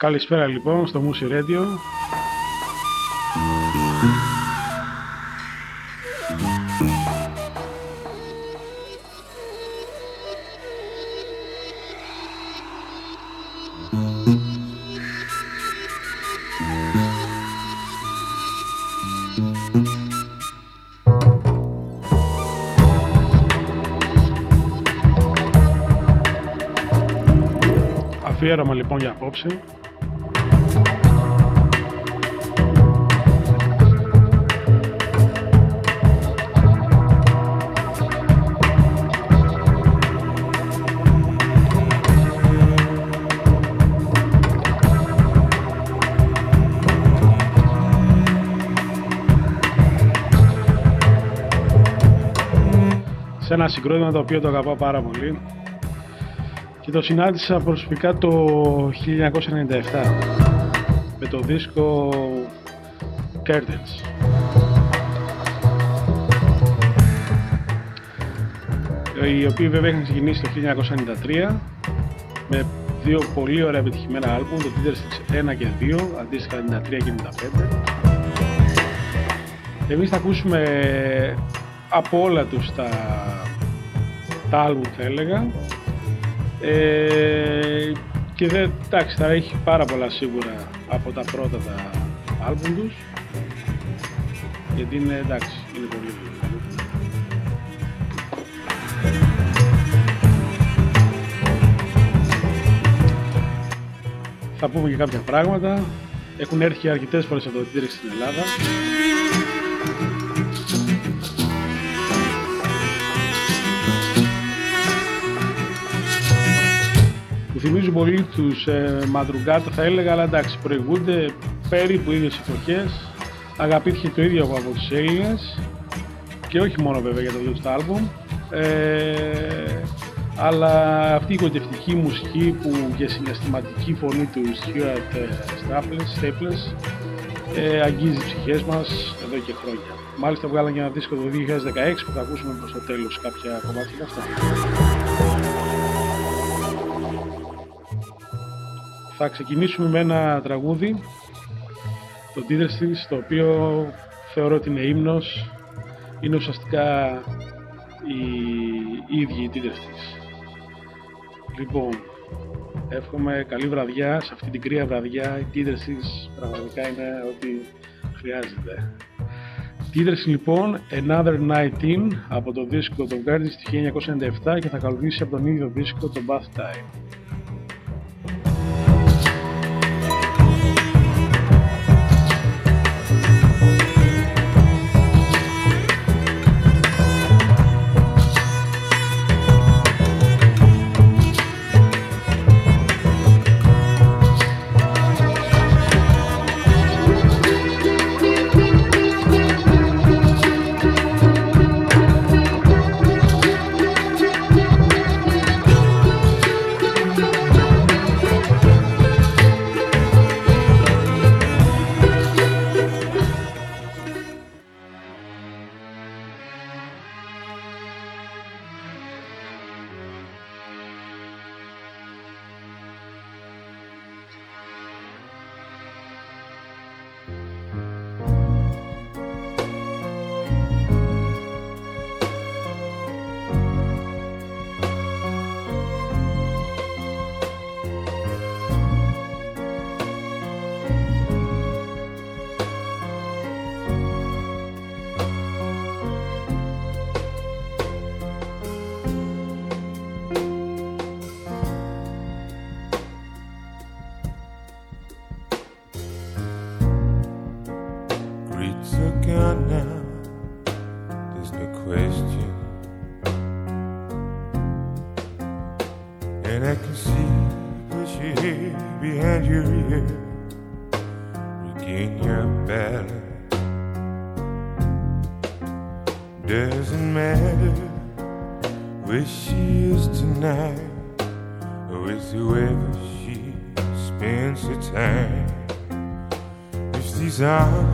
Καλησπέρα λοιπόν στο Μουσι Radio. Αφιέρωμα λοιπόν για απόψε ένα συγκρότημα το οποίο το αγαπάω πάρα πολύ και το συνάντησα προσωπικά το 1997 με το δίσκο Curtains. οι οποίοι βέβαια είχαν ξεκινήσει το 1993 με δύο πολύ ωραία επιτυχημένα άλμπουμ, το Tinder 1 και 2, αντίστοιχα 93 και 95. Εμείς θα ακούσουμε από όλα τους τα, τα άλμπουμ θα έλεγα ε, και δεν, εντάξει, θα έχει πάρα πολλά σίγουρα από τα πρώτα τα άλμπουμ τους γιατί είναι εντάξει, είναι πολύ Θα πούμε και κάποια πράγματα. Έχουν έρθει αρκετές φορές από το στην Ελλάδα. Θυμίζουν πολύ τους ε, Μαντρουγκάτο θα έλεγα, αλλά εντάξει, προηγούνται περίπου ίδιες εποχές. Αγαπήθηκε το ίδιο από τους Έλληνες και όχι μόνο βέβαια για το δύο του άλμπουμ. Ε, αλλά αυτή η κοντευτική μουσική που και συναισθηματική φωνή του Stuart ε, Staples ε, αγγίζει τις ψυχές μας εδώ και χρόνια. Μάλιστα βγάλαν και ένα δίσκο το 2016 που θα ακούσουμε προς το τέλος κάποια κομμάτια αυτά. Θα ξεκινήσουμε με ένα τραγούδι, το της, το οποίο θεωρώ ότι είναι ύμνος, είναι ουσιαστικά η, η ίδια η της. Λοιπόν, εύχομαι καλή βραδιά, σε αυτή την κρύα βραδιά η της πραγματικά είναι ό,τι χρειάζεται. Τίτρες λοιπόν Another Night In από το δίσκο των Guardians του 1997 και θα καλουδήσει από τον ίδιο δίσκο το Bath Time. out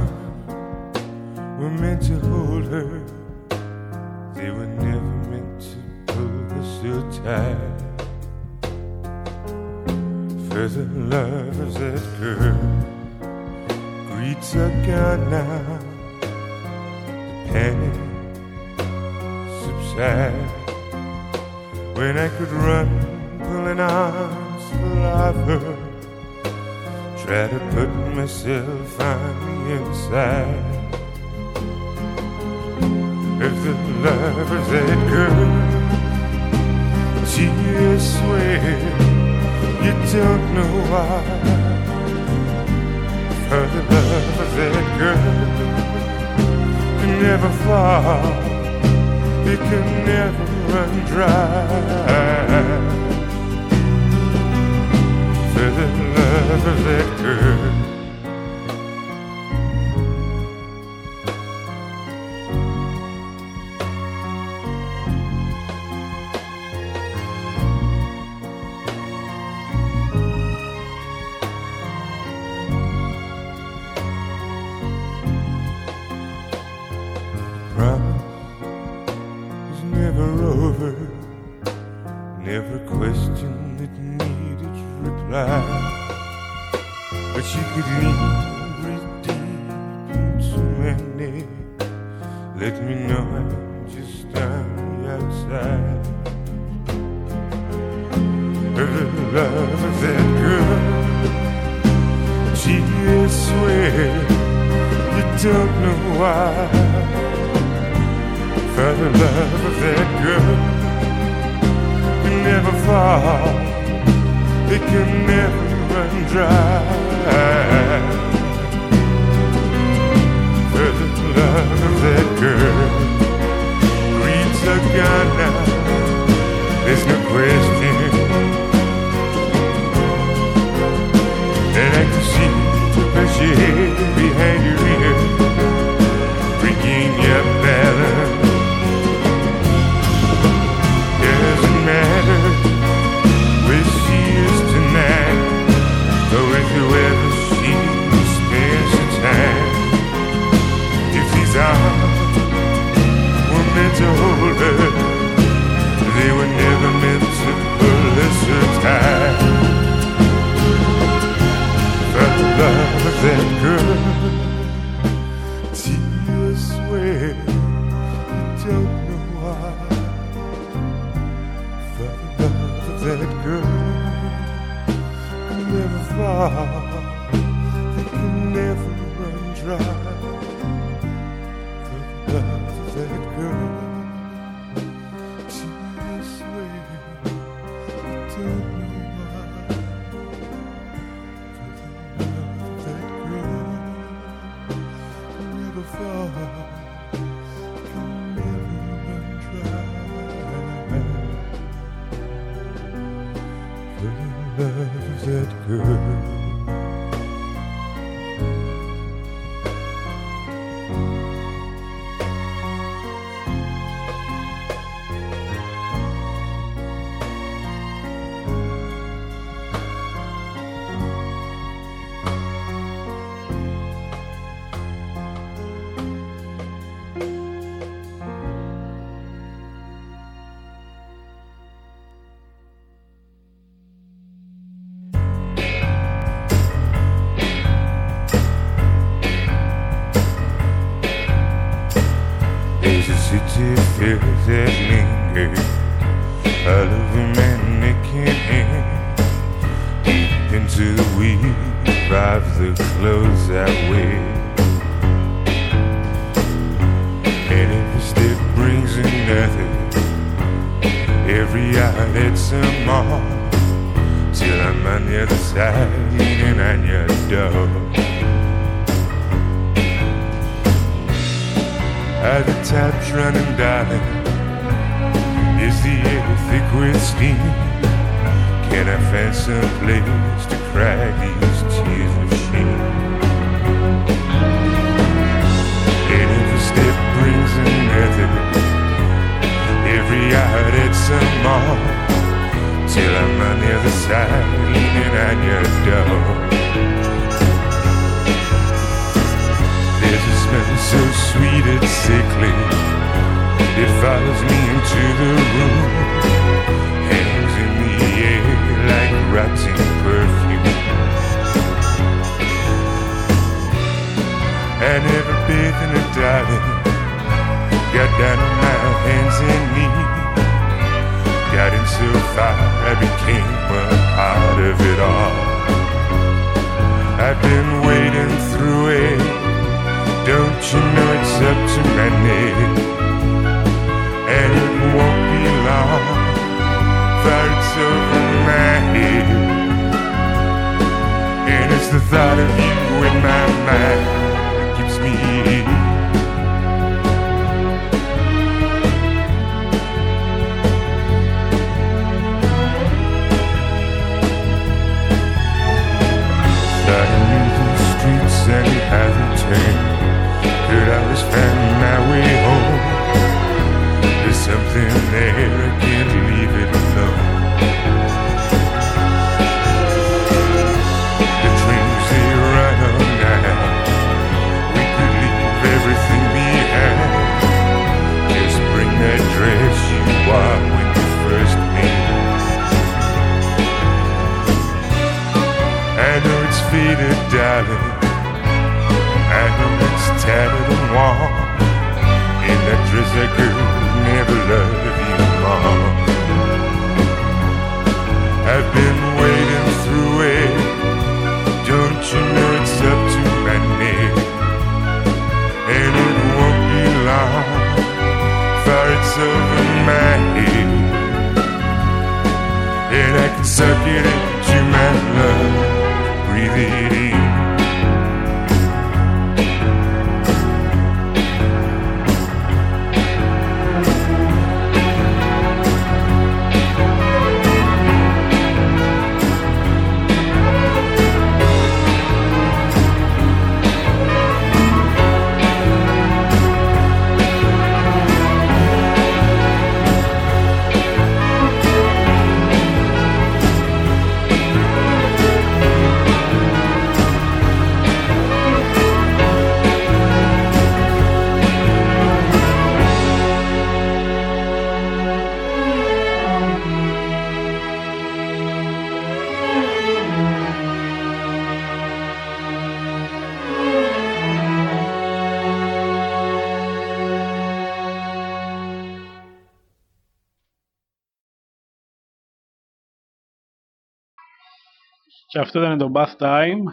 Και αυτό ήταν το Bath Time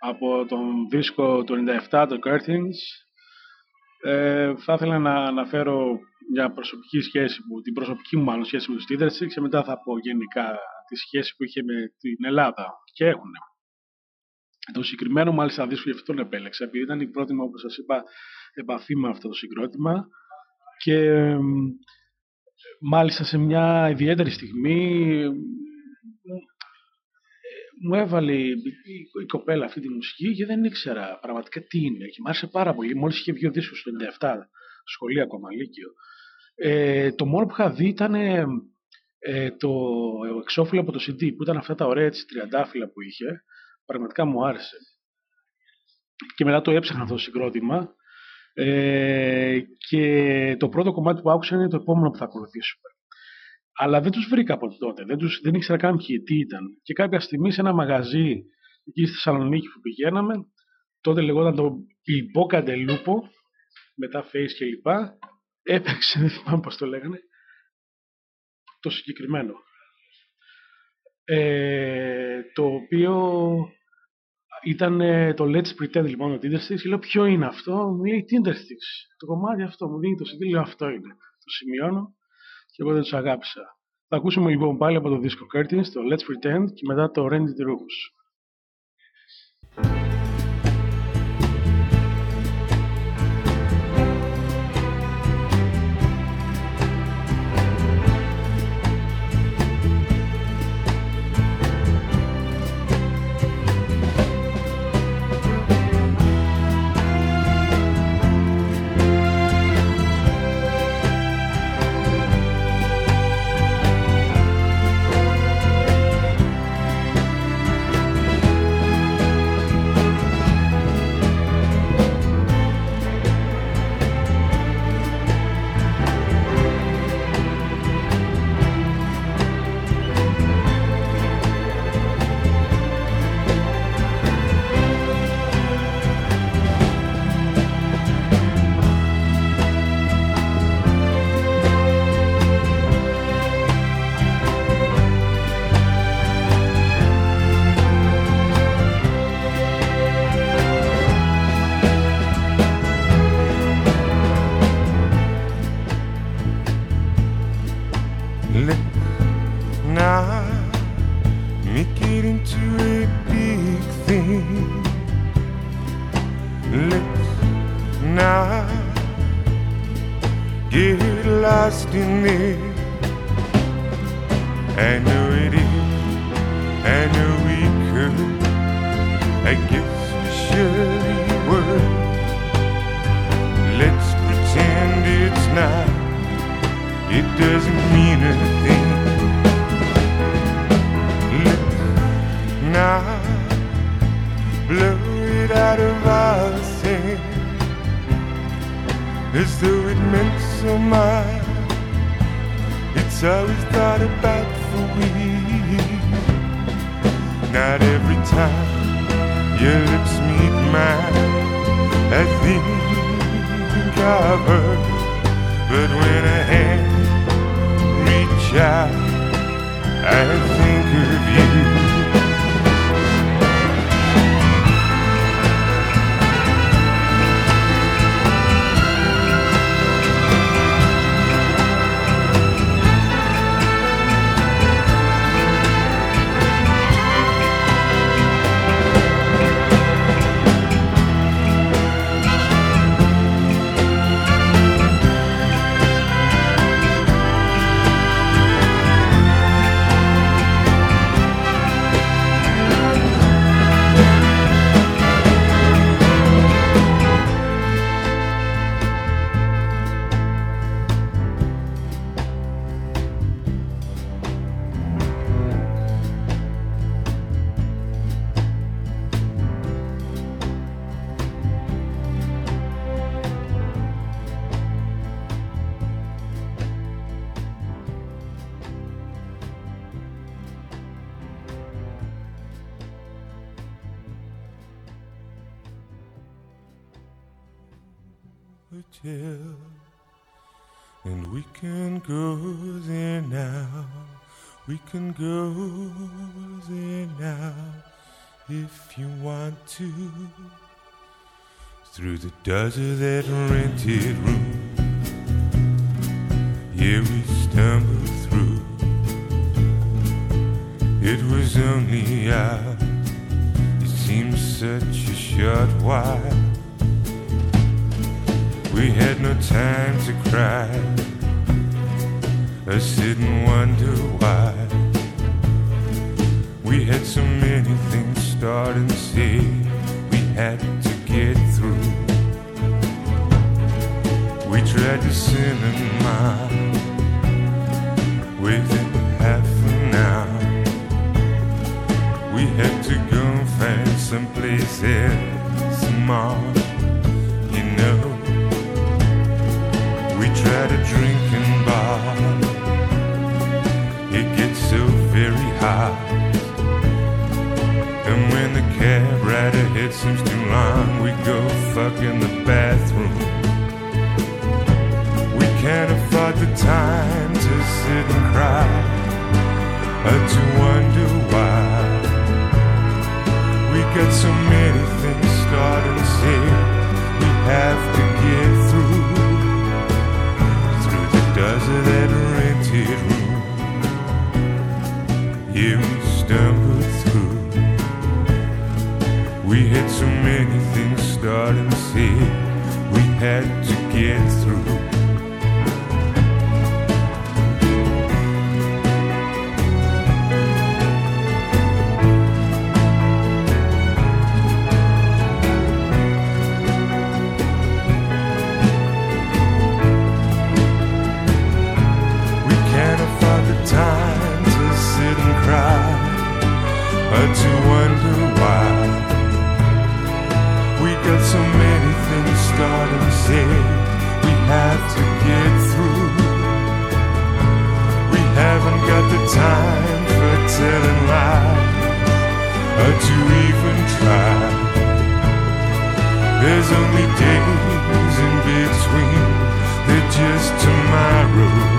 από τον δίσκο του 97, το Curtains. Ε, θα ήθελα να αναφέρω μια προσωπική σχέση που, την προσωπική μου μάλλον σχέση με τους Titterstix και μετά θα πω γενικά τη σχέση που είχε με την Ελλάδα και έχουν. Το συγκεκριμένο μάλιστα δίσκο γι' αυτό τον επέλεξα επειδή ήταν η πρώτη μου όπως σας είπα επαφή με αυτό το συγκρότημα και ε, μάλιστα σε μια ιδιαίτερη στιγμή μου έβαλε η, η, κοπέλα αυτή τη μουσική και δεν ήξερα πραγματικά τι είναι. Και μου άρεσε πάρα πολύ. Μόλις είχε βγει ο δίσκος το 97, σχολείο ακόμα, Λύκειο. Ε, το μόνο που είχα δει ήταν ε, το εξώφυλλο από το CD, που ήταν αυτά τα ωραία έτσι, τριαντάφυλλα που είχε. Πραγματικά μου άρεσε. Και μετά το έψαχνα αυτό το συγκρότημα. Ε, και το πρώτο κομμάτι που άκουσα είναι το επόμενο που θα ακολουθήσουμε. Αλλά δεν τους βρήκα από τότε. Δεν, τους, δεν ήξερα καν ποιοι τι ήταν. Και κάποια στιγμή σε ένα μαγαζί εκεί στη Θεσσαλονίκη που πηγαίναμε, τότε λεγόταν το Il Boca del Lupo, μετά Face και λοιπά, έπαιξε, δεν θυμάμαι πώς το λέγανε, το συγκεκριμένο. Ε, το οποίο ήταν ε, το Let's Pretend λοιπόν το Tindersticks και λέω ποιο είναι αυτό, μου λέει Tindersticks, το κομμάτι αυτό, μου δίνει το CD, λέω αυτό είναι. Το σημειώνω και εγώ δεν τους αγάπησα. Θα ακούσουμε λοιπόν πάλι από το Disco Curtains το Let's Pretend και μετά το Rented Rooms. I know it is, I know we could. I guess we surely would. Let's pretend it's not. It doesn't mean a thing. Let's not blow it out of our hands as though it meant so much. It's always thought about for we. Not every time your lips meet mine, I think of her. But when a hand reach out, I think of you. Want to. Through the of that rented room, yeah, we stumbled through. It was only out, it seemed such a short while. We had no time to cry or sit and wonder why. We had so many things and say we had to get through. We tried to cinema within half an hour. We had to go find someplace else small, you know. We tried a drinking bar. It gets so very hot. And when the cab ride ahead seems too long, we go fuck in the bathroom. We can't afford the time to sit and cry or to wonder why. We got so many things start and say we have to get through through the of that rented room. Yeah, we through. We had so many things start and say we had to get through. There's only days in between, they're just tomorrow.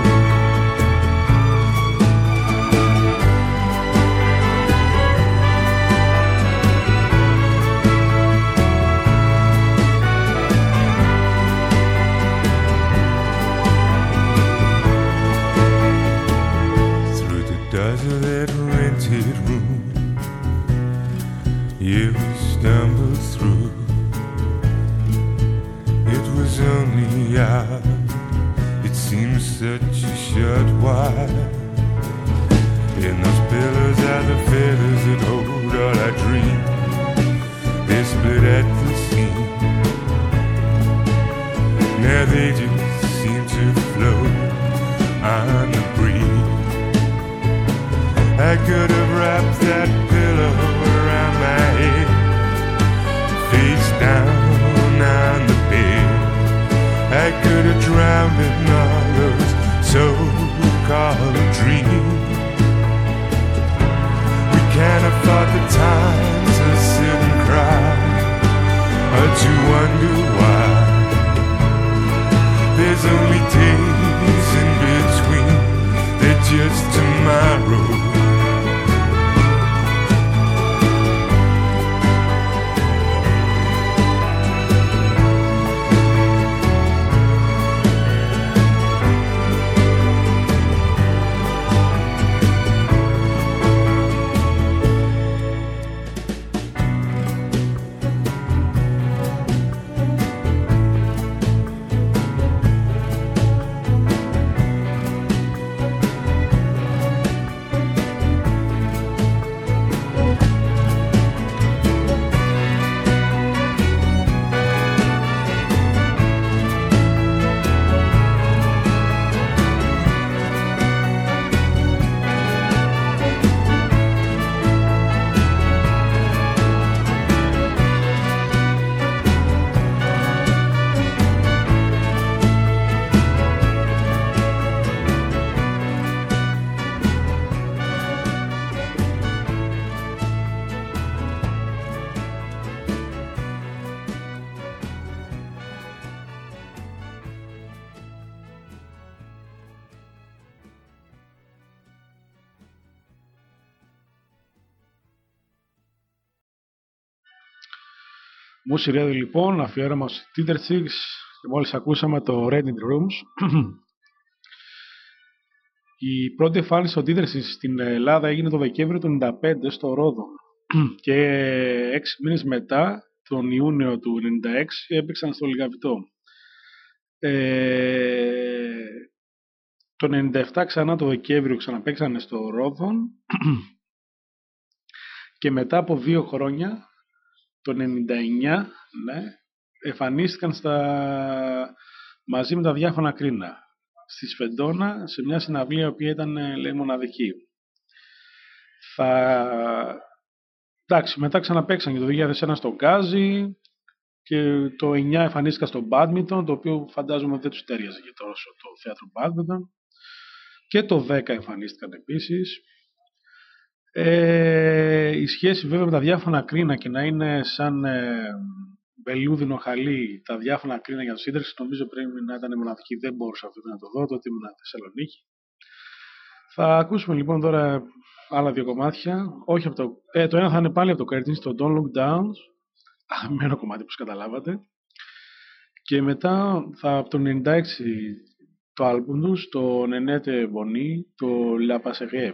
Μουσι Radio λοιπόν, αφιέρωμα στο Tinder Six και μόλις ακούσαμε το Reddit Rooms. Η πρώτη εμφάνιση στο Tinder Six στην Ελλάδα έγινε το Δεκέμβριο του 1995 στο Ρόδο και έξι μήνες μετά, τον Ιούνιο του 1996, έπαιξαν στο Λιγαβητό. Ε, το 1997 ξανά το Δεκέμβριο ξαναπαίξανε στο Ρόδο και μετά από δύο χρόνια το 99, ναι, εμφανίστηκαν στα... μαζί με τα διάφορα κρίνα στη Σφεντόνα σε μια συναυλία η οποία ήταν λέει, μοναδική. Θα... Εντάξει, μετά ξαναπαίξαν και το 2001 στο Γκάζι και το 9 εμφανίστηκαν στο Μπάντμιντον, το οποίο φαντάζομαι δεν τους τέριαζε και τόσο το θέατρο Μπάντμιντον. Και το 10 εμφανίστηκαν επίσης. Ε, η σχέση βέβαια με τα διάφορα κρίνα και να είναι σαν ε, βελούδινο χαλί τα διάφορα κρίνα για το σύνταξη νομίζω πρέπει να ήταν μοναδική. Δεν μπορούσα αυτό να το δω, τότε ήμουν στη Θεσσαλονίκη. Θα ακούσουμε λοιπόν τώρα άλλα δύο κομμάτια. Όχι από το, ε, το ένα θα είναι πάλι από το Curtis, το Don't Look Down. Αγαπημένο κομμάτι όπως καταλάβατε. Και μετά θα από το 96 το άλμπουμ τους, το Nenete Boni, το La Passerie.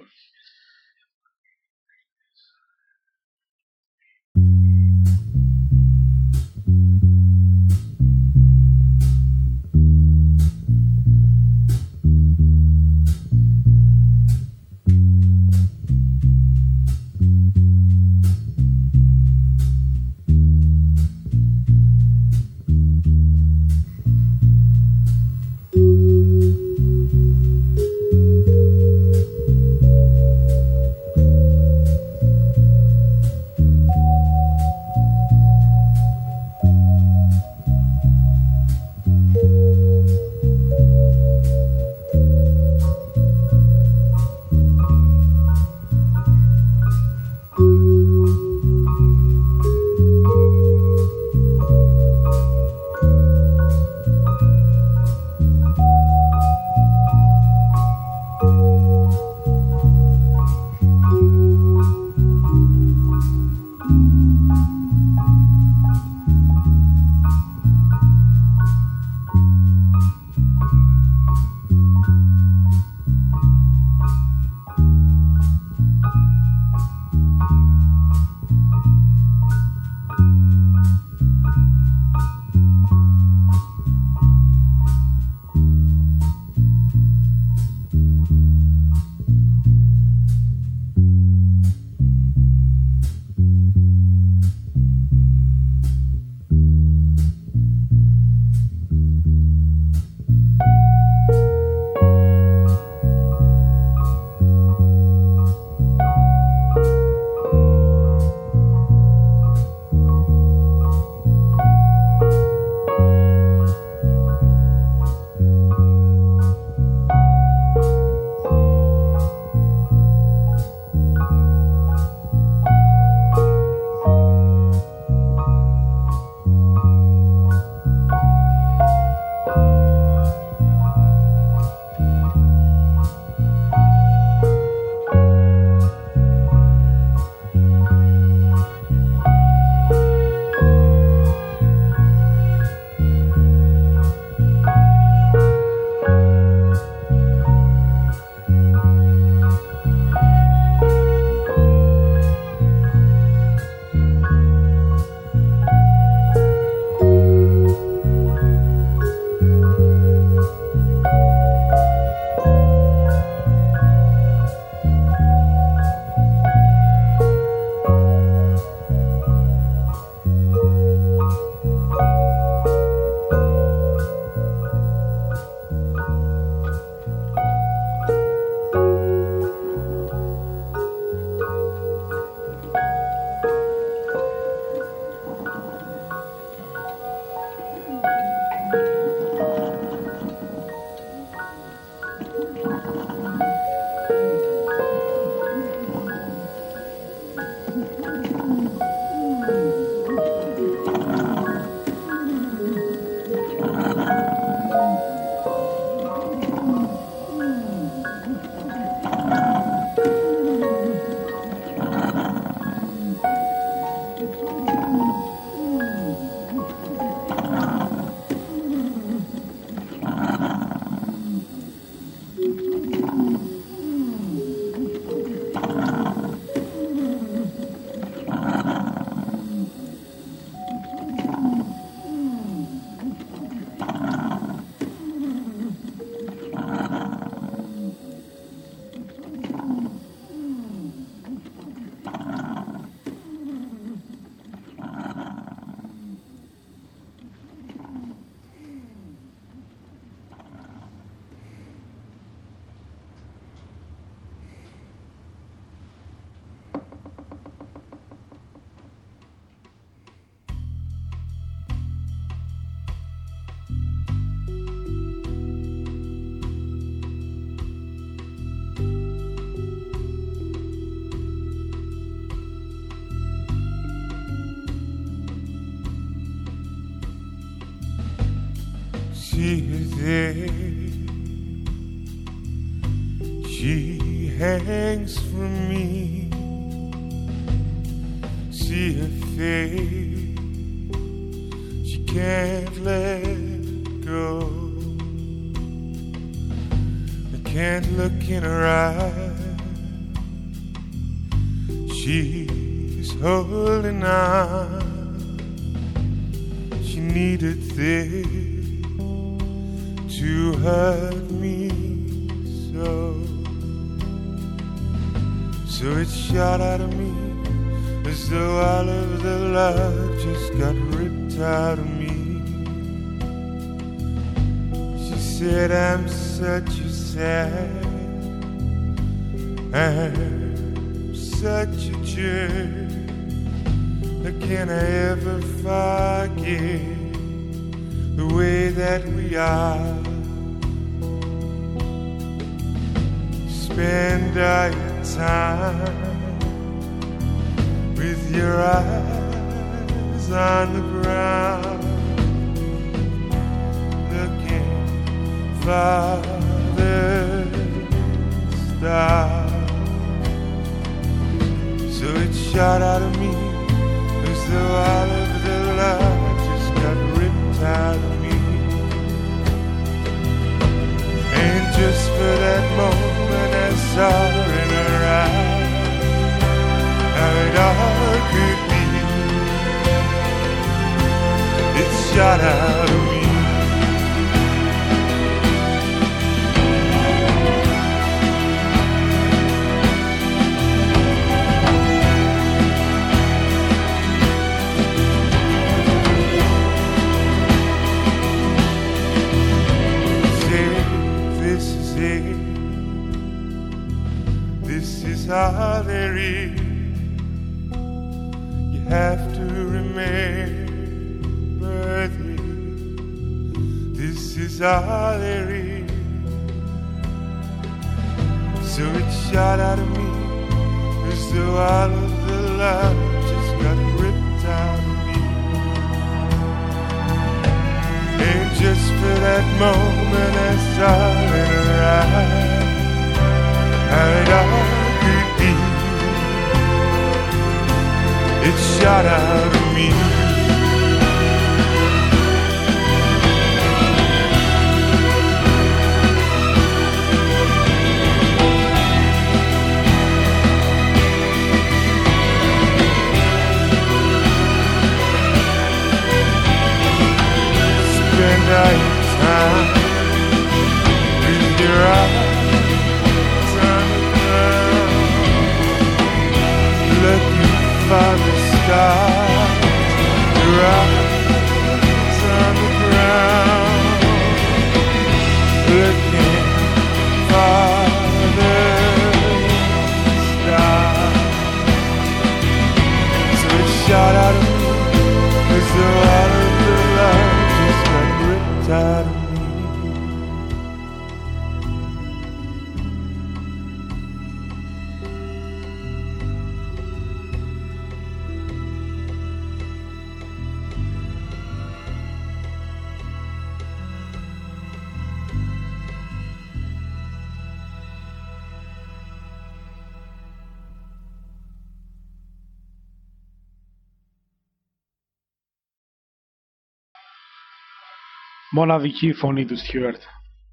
Μοναδική φωνή του Στιούαρτ.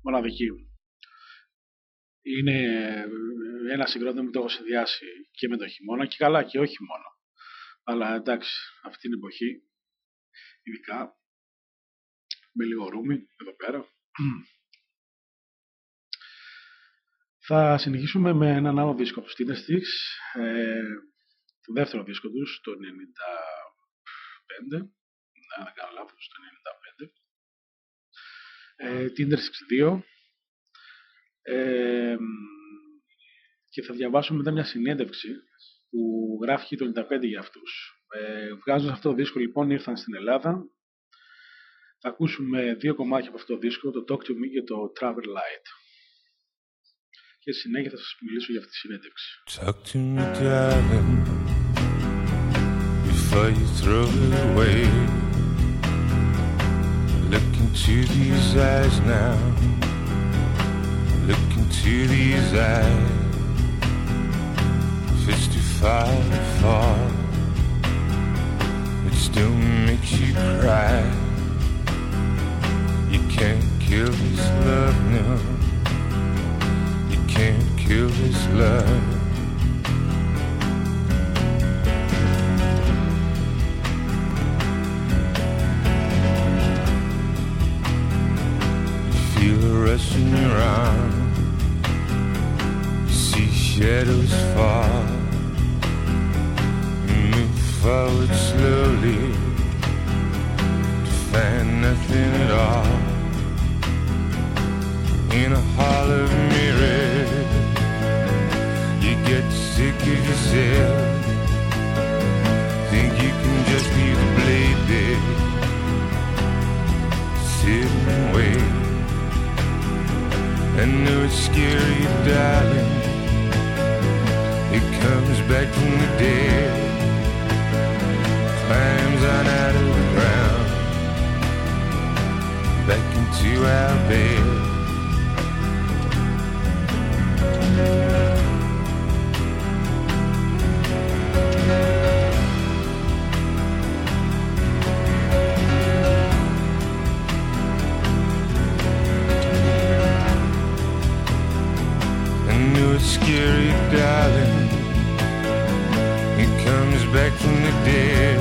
Μοναδική. Είναι ε, ένα συγκρότημα που το έχω συνδυάσει και με το χειμώνα και καλά και όχι μόνο. Αλλά εντάξει, αυτή την εποχή, ειδικά, με λίγο ρούμι εδώ πέρα. Θα συνεχίσουμε με έναν άλλο δίσκο από Steiner Sticks, ε, το δεύτερο δίσκο τους, το 95, αν δεν κάνω λάθος, το 95 ε, Tinder 62 ε, και θα διαβάσω μετά μια συνέντευξη που γράφει το 95 για αυτούς. Ε, βγάζοντας αυτό το δίσκο λοιπόν ήρθαν στην Ελλάδα. Θα ακούσουμε δύο κομμάτια από αυτό το δίσκο, το Talk to Me και το Travel Light. Και στη συνέχεια θα σας μιλήσω για αυτή τη συνέντευξη. Talk to me, darling, before you throw it away. Look into these eyes now. Look into these eyes. If it's too far to fall, it still makes you cry. You can't kill this love, no. You can't kill this love. Rush in your arm. You see shadows fall. Move forward slowly to find nothing at all. In a hall of mirrors, you get sick of yourself. Think you can just be the blade there. Sit and wait. I know it's scary, darling. It comes back from the dead, climbs on out of the ground, back into our bed. Scary, darling. It comes back from the dead,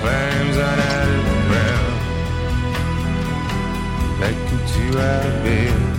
climbs on out of the ground, back into our bed.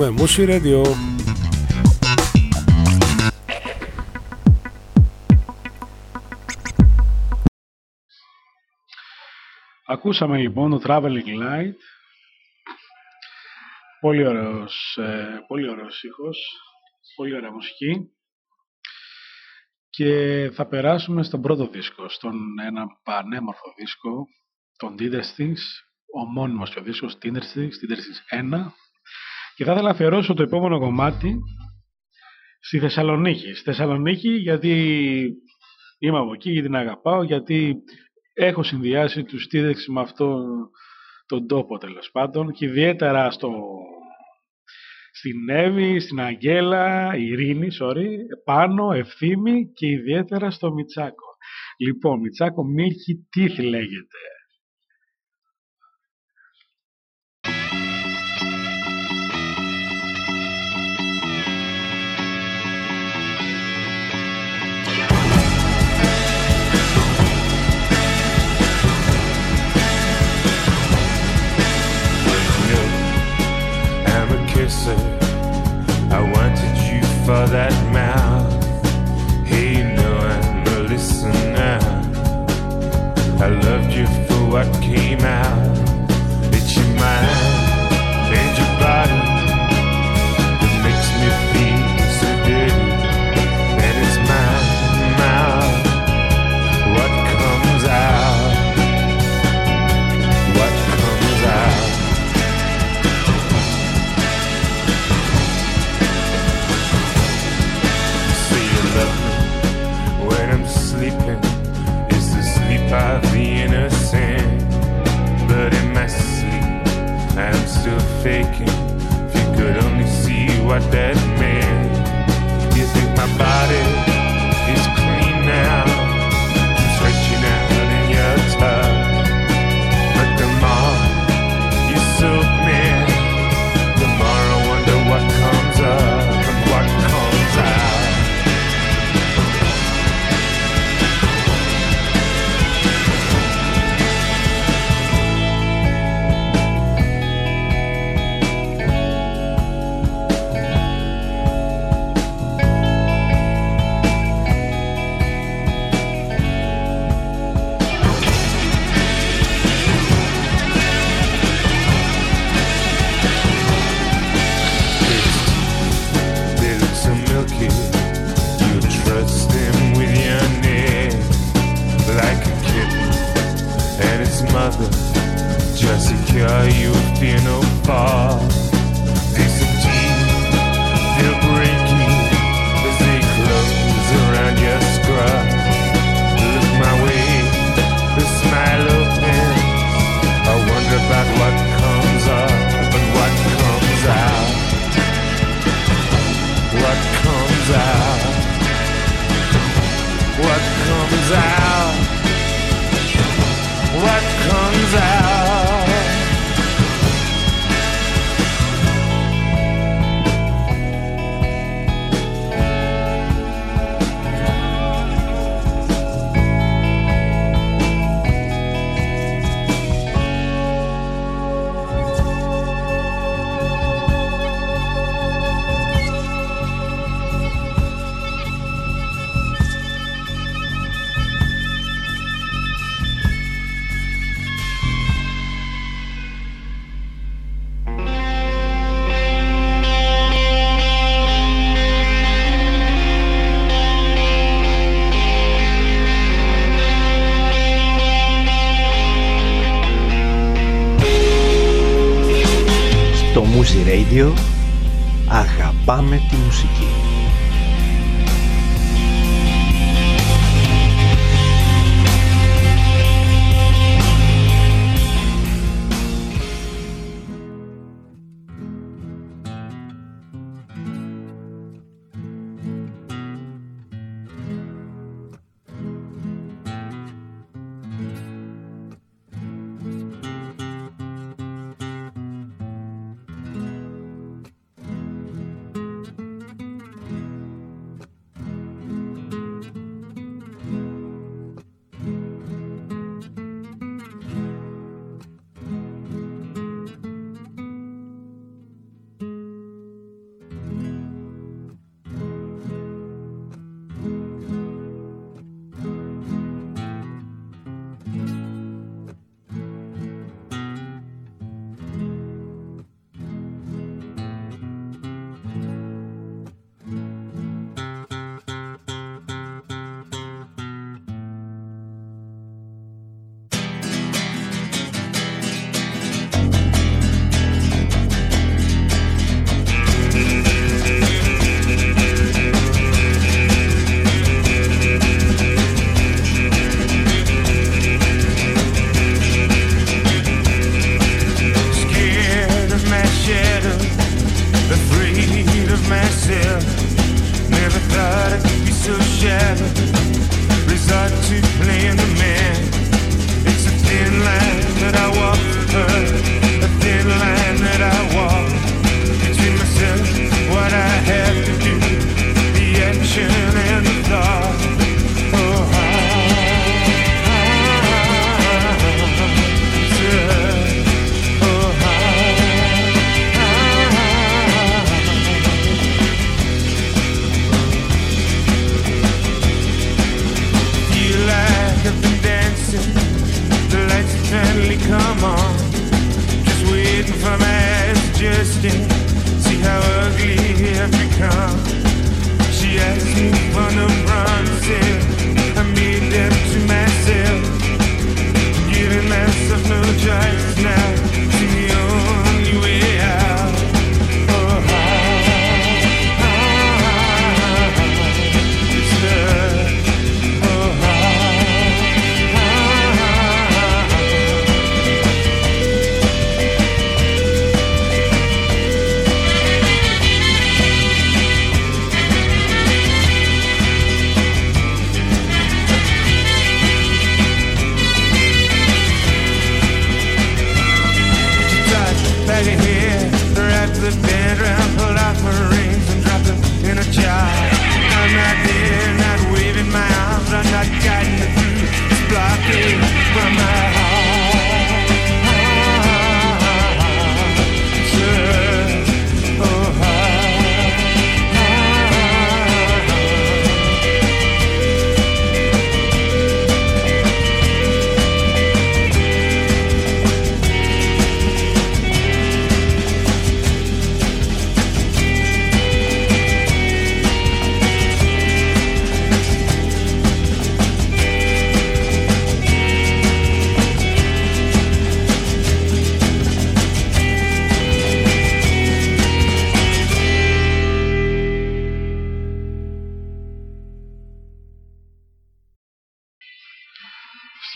Ακούμε Μουσι Radio. Ακούσαμε λοιπόν το Traveling Light Πολύ ωραίος, ε, πολύ ωραίος ήχος, πολύ ωραία μουσική. Και θα περάσουμε στον πρώτο δίσκο, στον ένα πανέμορφο δίσκο, τον Tinderstings, ο μόνιμος και ο δίσκος Tinderstings, Tinderstings 1. Και θα ήθελα να αφιερώσω το επόμενο κομμάτι στη Θεσσαλονίκη. Στη Θεσσαλονίκη γιατί είμαι από εκεί, γιατί την αγαπάω, γιατί έχω συνδυάσει τους Tinderstings με αυτό τον τόπο τέλος πάντων και ιδιαίτερα στο στην Εύη, στην Αγγέλα, Ειρήνη, sorry, πάνω, Ευθύμη και ιδιαίτερα στο Μιτσάκο. Λοιπόν, Μιτσάκο Μίλκι τι λέγεται; for that mouth. Hey, you know I'm a listener. I loved you for what see that Teeth, feel breaking as they close around your. Look my way, the smile opens. I wonder about what comes up and what comes out. What comes out? What comes out? What comes out?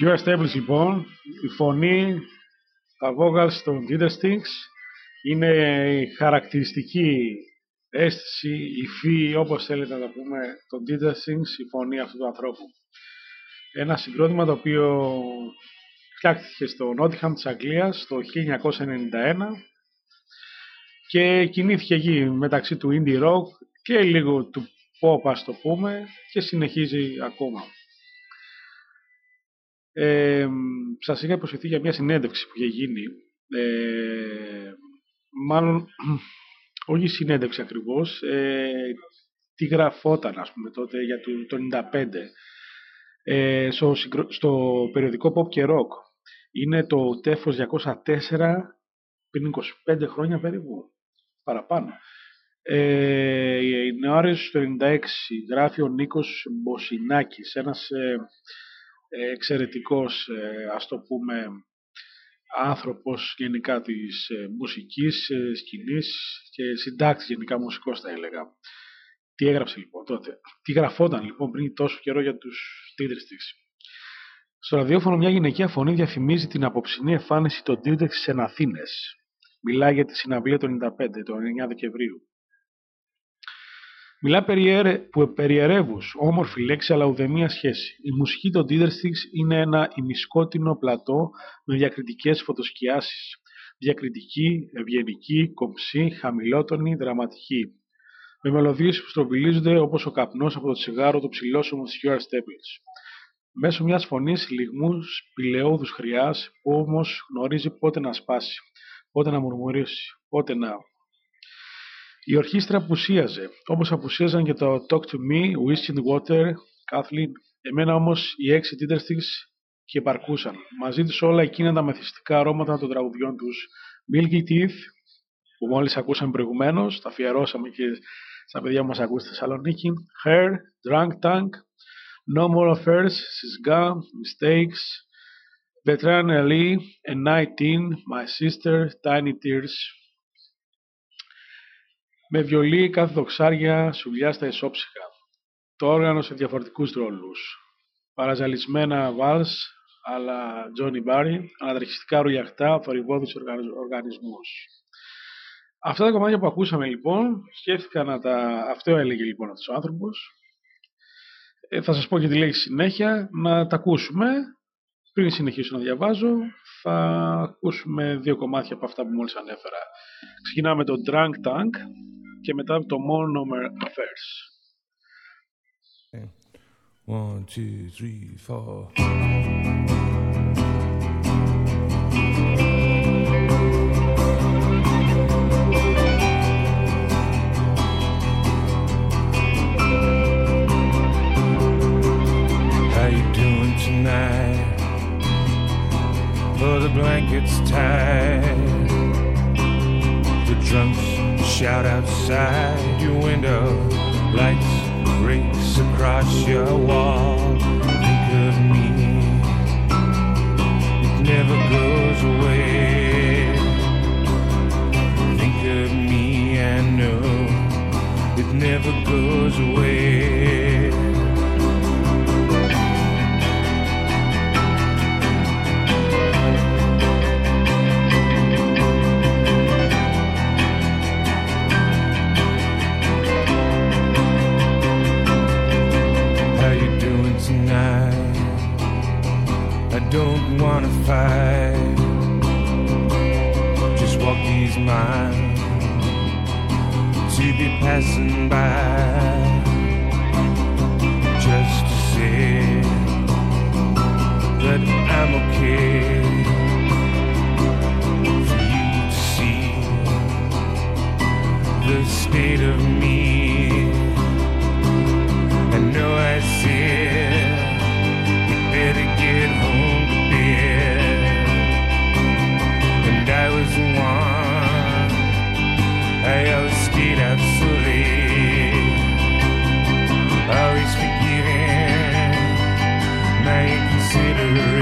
Stuart Staples λοιπόν, η φωνή, τα vocals των Dieter Stinks είναι η χαρακτηριστική αίσθηση, υφή, όπως θέλετε να το πούμε, των Dieter Stinks, η φωνή αυτού του ανθρώπου. Ένα συγκρότημα το οποίο φτιάχτηκε στο Νότιχαμ της Αγγλίας το 1991 και κινήθηκε εκεί μεταξύ του indie rock και λίγο του pop ας το πούμε και συνεχίζει ακόμα. Ε, σας είχα υποσχεθεί για μια συνέντευξη που είχε γίνει. Ε, μάλλον, όχι συνέντευξη ακριβώς, ε, τι γραφόταν ας πούμε τότε για το, το 95 ε, στο, συγκρο- στο περιοδικό Pop και Rock. Είναι το τέφος 204 πριν 25 χρόνια περίπου, παραπάνω. Ε, η Νεάρες το 96 γράφει ο Νίκος Μποσινάκης, ένας ε, ε, εξαιρετικός, ε, ας το πούμε, άνθρωπος γενικά της ε, μουσικής, ε, σκηνής και συντάκτης γενικά μουσικός θα έλεγα. Τι έγραψε λοιπόν τότε, τι γραφόταν λοιπόν πριν τόσο καιρό για τους Τίντριστιξ. Στο ραδιόφωνο μια γυναικεία φωνή διαφημίζει την απόψινή εμφάνιση των Τίντριστιξ σε Αθήνες. Μιλάει για τη συναυλία του 95, το 9 Δεκεμβρίου. Μιλά περί, αιρε- που- περί ερεύους, όμορφη λέξη αλλά ουδέμια σχέση. Η μουσική των Τίντριστιξ είναι ένα ημισκότεινο πλατό με διακριτικές φωτοσκιάσεις. Διακριτική, ευγενική, κομψή, χαμηλότονη, δραματική. Με μελωδίες που στροβιλίζονται όπως ο καπνός από το τσιγάρο του ψηλόσωμου της Stuart Staples. Μέσω μιας φωνής λιγμούς σπηλαιόδους χρειάς που όμως γνωρίζει πότε να σπάσει, πότε να μουρμουρίσει, πότε να... Η ορχήστρα απουσίαζε, όπως απουσίαζαν και το Talk to Me, Whiskey and Water, Kathleen. Εμένα όμως οι έξι τίτρες και υπαρκούσαν. Μαζί τους όλα εκείνα τα μεθυστικά αρώματα των τραγουδιών τους. Milky Teeth, που μόλις ακούσαμε προηγουμένως, τα αφιερώσαμε και στα παιδιά που μας ακούν στη Θεσσαλονίκη. Hair, Drunk Tank, No More Affairs, Sisga, Mistakes, Veteran Ali, and 19, My Sister, Tiny Tears. Με βιολί κάθε δοξάρια σουλιά στα ισόψυχα. Το όργανο σε διαφορετικούς ρόλους. Παραζαλισμένα βάλς, αλλά Johnny Barry, ανατρεχιστικά ρουλιαχτά, θορυβόδους οργανισ- οργανισμούς. Αυτά τα κομμάτια που ακούσαμε λοιπόν, σκέφτηκα να τα... Αυτό έλεγε λοιπόν αυτός ο άνθρωπος. Ε, θα σας πω και τη λέξη συνέχεια, να τα ακούσουμε. Πριν συνεχίσω να διαβάζω, θα ακούσουμε δύο κομμάτια από αυτά που μόλις ανέφερα. Ξεκινάμε το Drunk Tank και μετά το No More Affairs. Eh, one, two, three, four. How you doing tonight? For the blankets tied, the drums shout outside your window, lights race across your wall. Think of me, it never goes away. Think of me, I know it never goes away. Don't wanna fight. Just walk these miles to be passing by. Just to say that I'm okay. For you to see the state of me. I know I said you better get home I was one, I always stayed out so late. Always forgiving my inconsideration.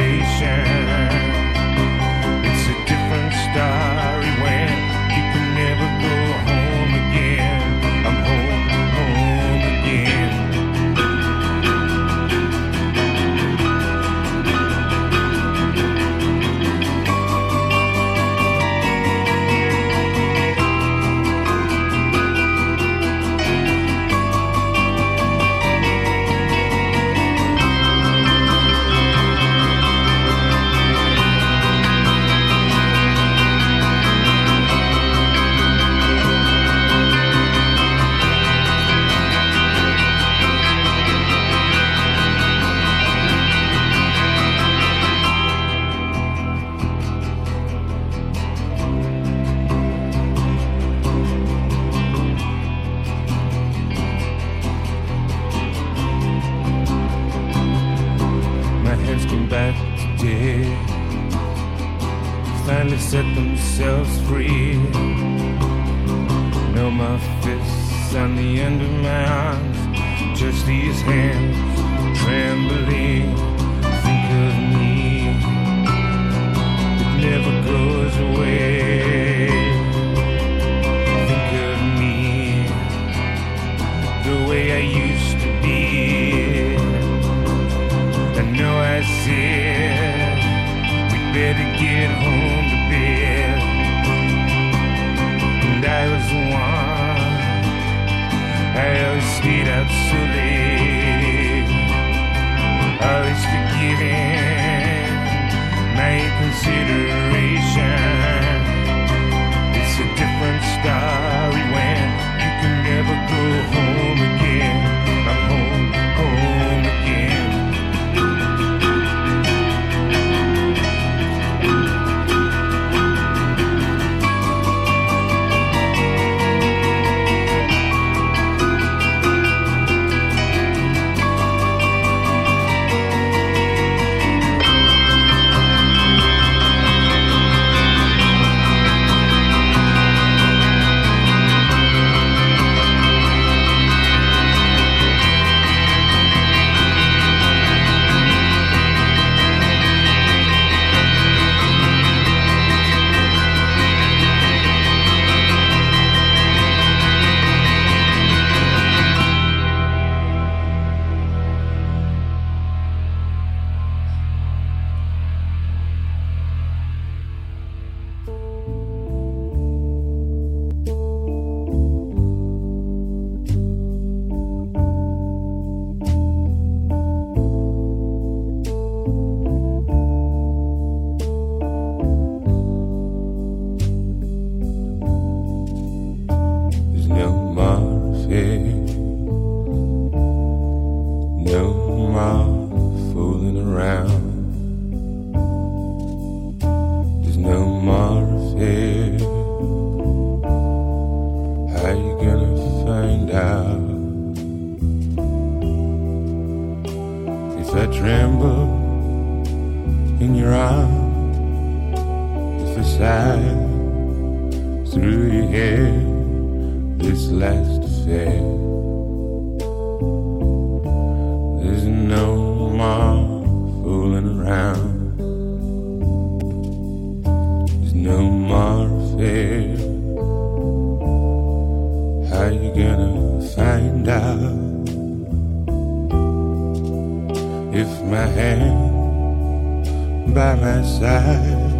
By my side,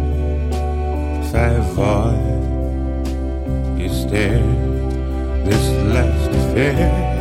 if I avoid your stare, this last affair?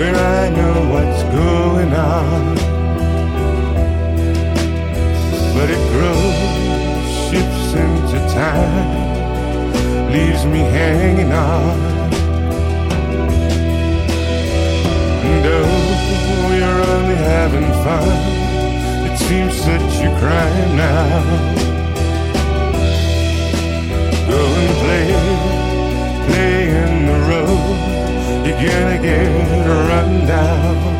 Where I know what's going on. But it grows, shifts into time, leaves me hanging on. And oh, you're only having fun. It seems such a crime now. Go and play, play. Gonna get run down,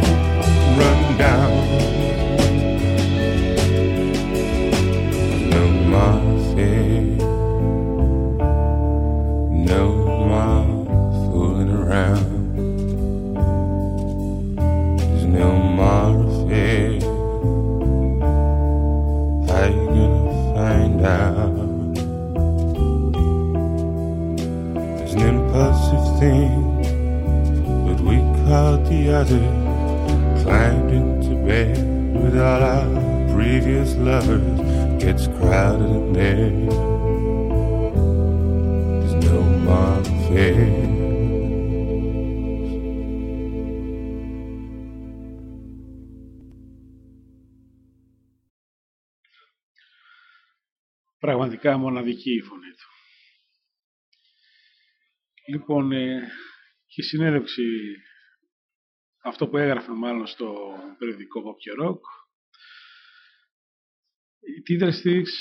called the other. Climbed into bed with all our previous lovers. Gets crowded in there. There's no more fear. Πραγματικά μοναδική η φωνή του. Λοιπόν, ε, και η συνέντευξη, αυτό που έγραφε μάλλον στο περιοδικό Pop και Rock, η Tinder Sticks,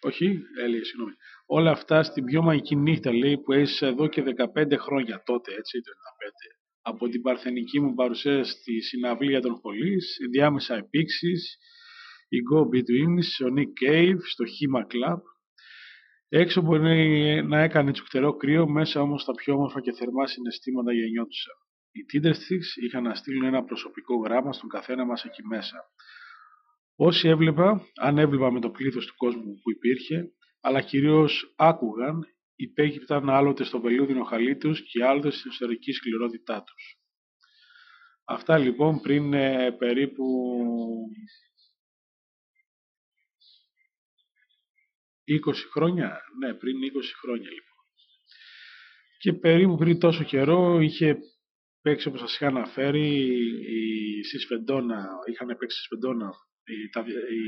όχι, έλεγε, συγγνώμη, όλα αυτά στην πιο μαγική νύχτα, λέει, που έζησα εδώ και 15 χρόνια τότε, έτσι, το 95. Από την παρθενική μου παρουσία στη συναυλία των Χολής, διάμεσα επίξεις, η Go Betweens, ο Nick Cave, στο Hima Club. Έξω μπορεί να έκανε τσουκτερό κρύο, μέσα όμως τα πιο όμορφα και θερμά συναισθήματα γεννιόντουσαν. Οι Tinder Sticks είχαν να στείλουν ένα προσωπικό γράμμα στον καθένα μας εκεί μέσα. Όσοι έβλεπα, αν έβλεπα με το πλήθος του κόσμου που υπήρχε, αλλά κυρίως άκουγαν, υπέγυπταν άλλοτε στο βελούδινο χαλί τους και άλλοτε στην ιστορική σκληρότητά τους. Αυτά λοιπόν πριν ε, περίπου 20 χρόνια, ναι, πριν 20 χρόνια λοιπόν. Και περίπου πριν τόσο καιρό είχε παίξει όπως σας είχα αναφέρει η, στη Σφεντόνα, είχαν παίξει στη Σφεντόνα οι, τα, οι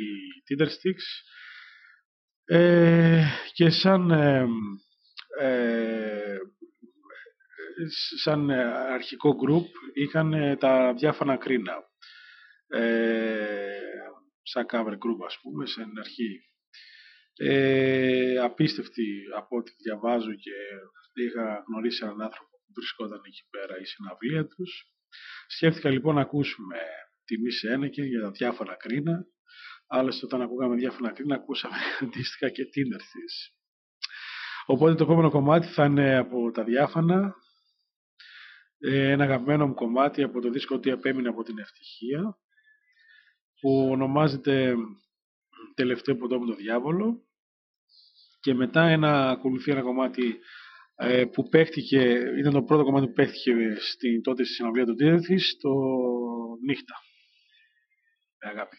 Tinder Sticks. Ε, και σαν ε, ε, σαν αρχικό group είχαν ε, τα διάφανα κρίνα. Ε, σαν cover group ας πούμε στην αρχή. Ε, απίστευτη από ό,τι διαβάζω και είχα γνωρίσει έναν άνθρωπο βρισκόταν εκεί πέρα η συναυλία τους. Σκέφτηκα λοιπόν να ακούσουμε τη Μίση Ένεκεν για τα διάφορα κρίνα. Άλλωστε όταν ακούγαμε διάφορα κρίνα ακούσαμε αντίστοιχα και την της. Οπότε το επόμενο κομμάτι θα είναι από τα διάφανα. Ε, ένα αγαπημένο μου κομμάτι από το δίσκο ότι επέμεινε από την ευτυχία που ονομάζεται τελευταίο ποτό με το διάβολο και μετά ένα, ακολουθεί ένα κομμάτι ε, που παίχτηκε, ήταν το πρώτο κομμάτι που παίχτηκε στην τότε στη συναυλία του Τίρεθης, το νύχτα. Με αγάπη.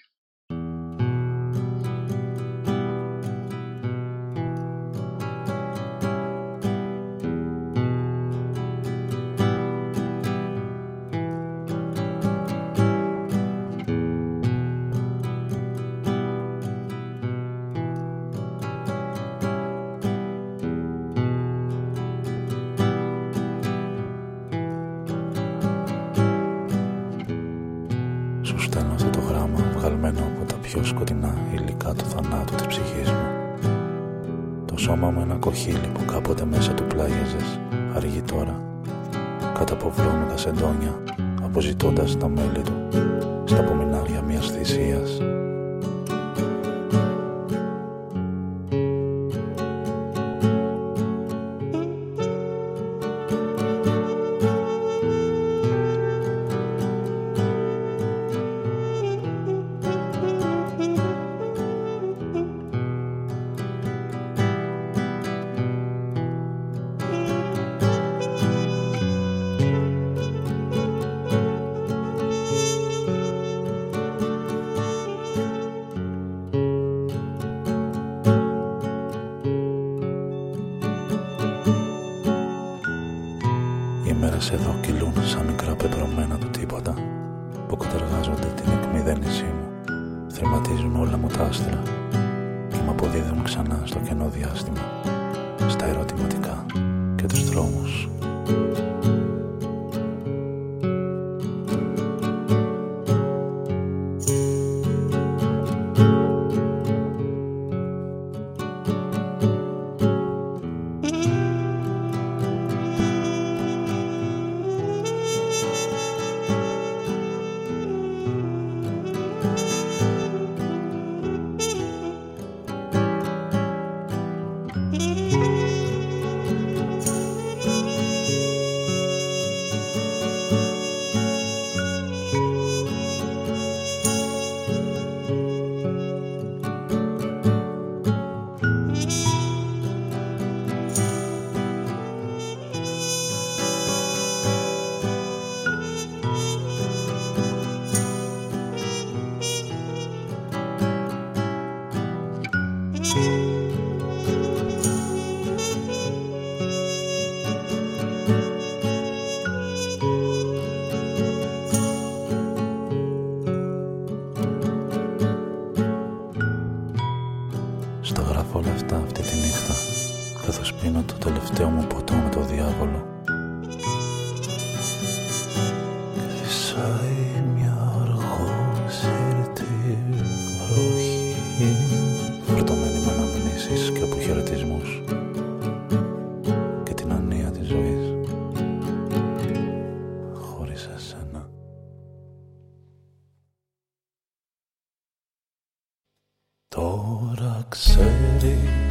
melody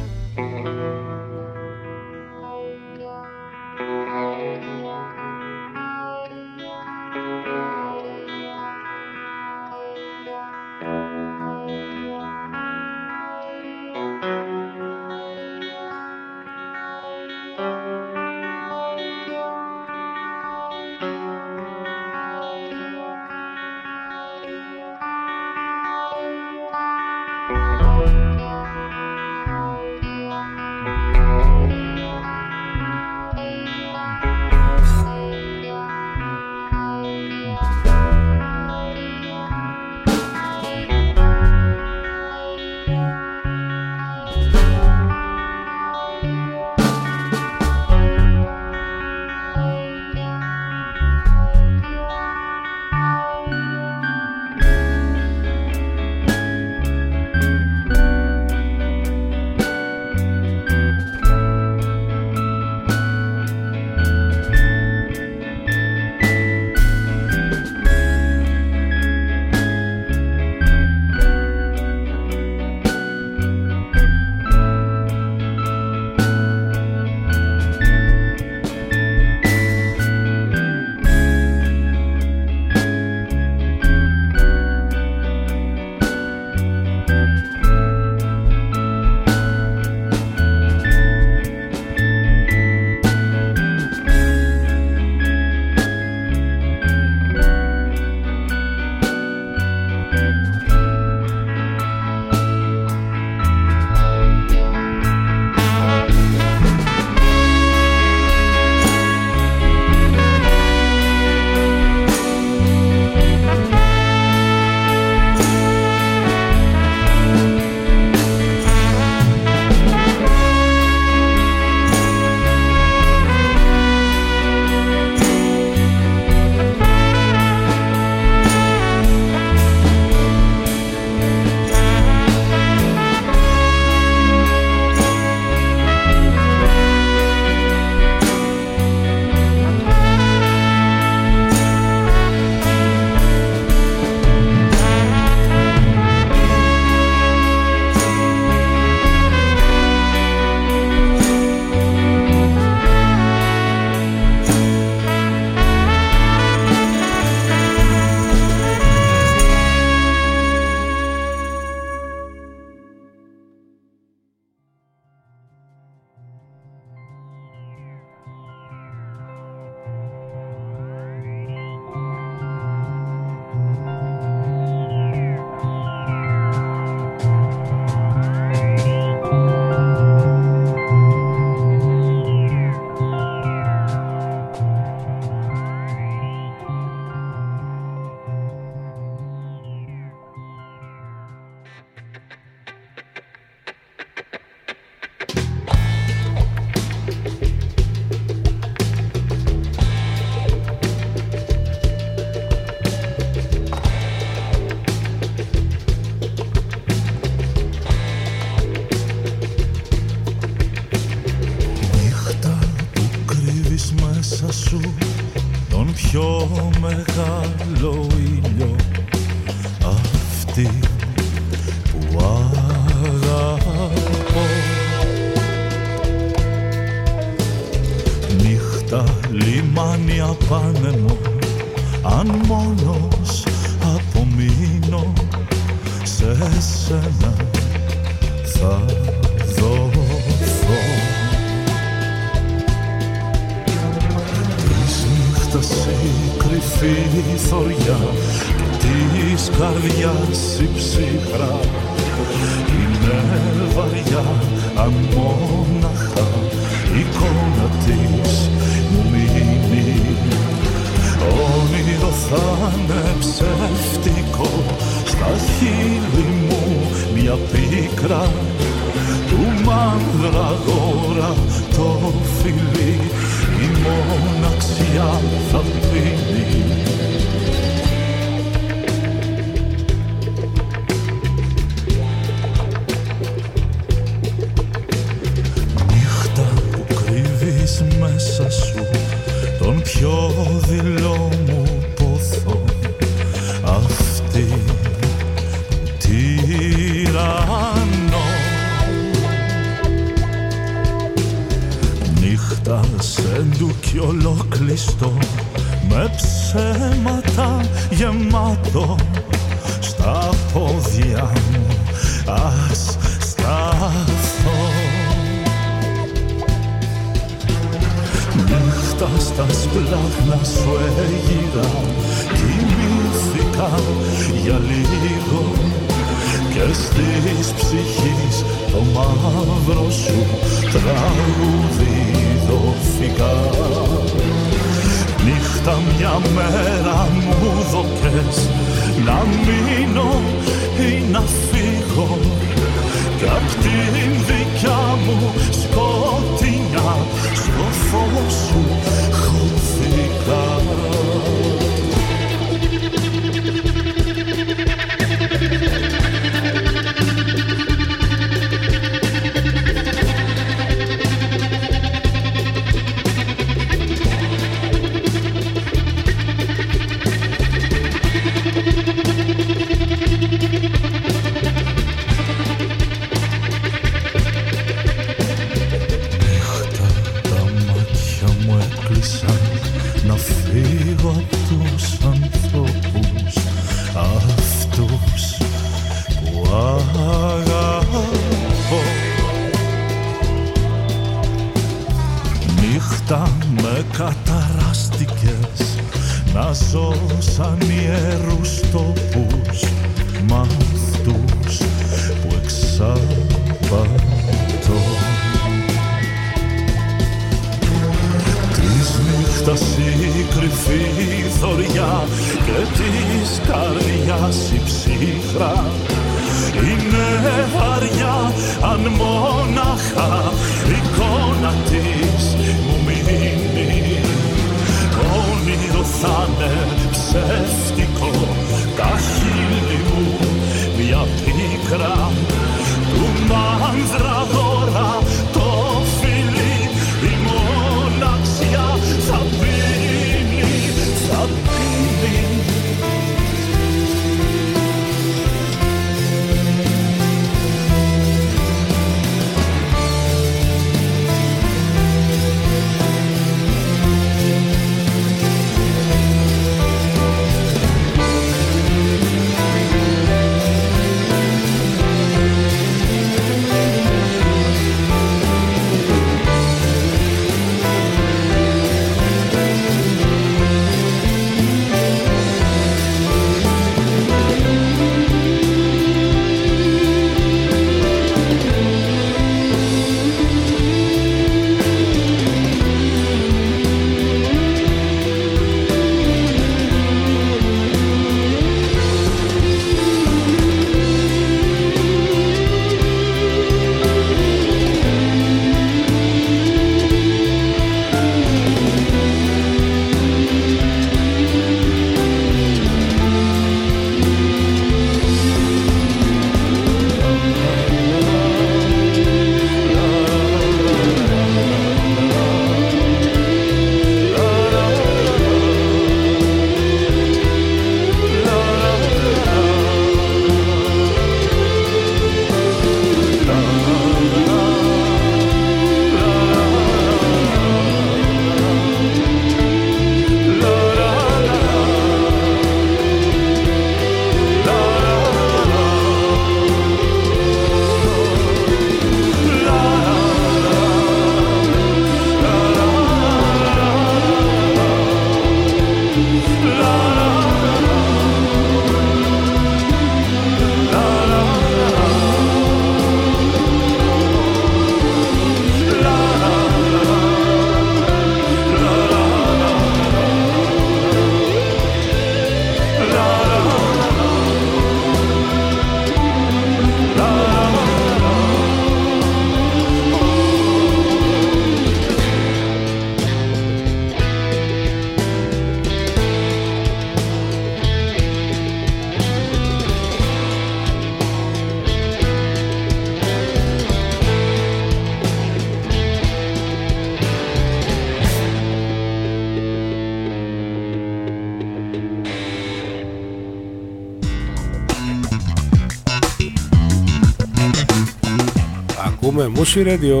Ακούμε Μουσι Radio.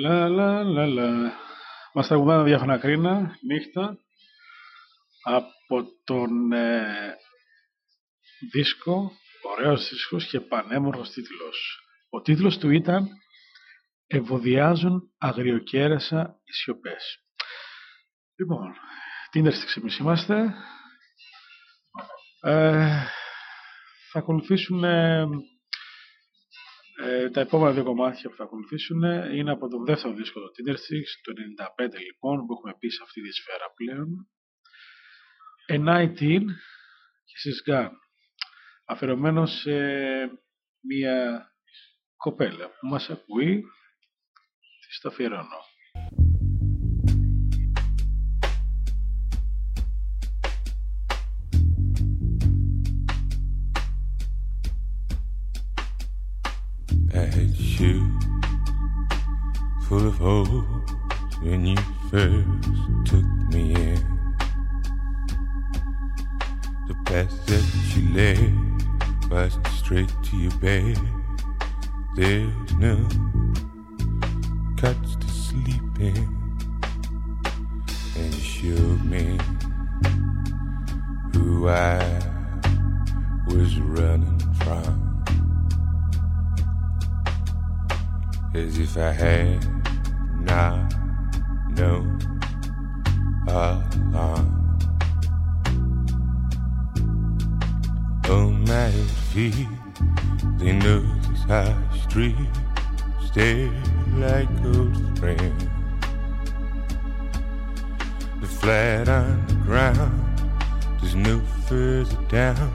Λα, λα, λα, λα. Μας τραγουδάνε διάφορα κρίνα, νύχτα, από τον ε, δίσκο, ωραίος δίσκος και πανέμορφος τίτλος. Ο τίτλος του ήταν «Ευωδιάζουν αγριοκέρεσα οι σιωπές». Λοιπόν, τι είναι εμείς είμαστε. Ε, θα ακολουθήσουν ε, τα επόμενα δύο κομμάτια που θα ακολουθήσουν είναι από τον δεύτερο δίσκο του Tindersticks, το 95 λοιπόν, που έχουμε πει σε αυτή τη σφαίρα πλέον. A19 και Sisgan, αφαιρωμένο σε μια κοπέλα που μας ακούει, της το αφιερώνω. At you, full of hope when you first took me in. The path that you led was straight to your bed. There's no couch to sleep in, and you showed me who I was running from. As if I had not known along. On my feet, know this high street, stay like old friends. The flat on the ground, there's no further down,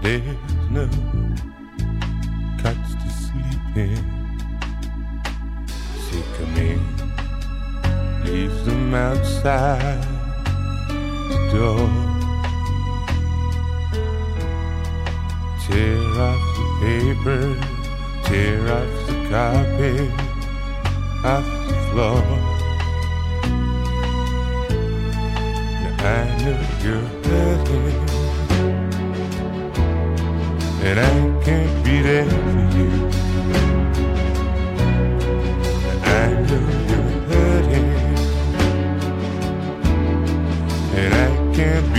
there's no cuts to sleep in outside the door. Tear off the paper, tear off the carpet, off the floor. Now I know you're hurting, and I can't be there for you.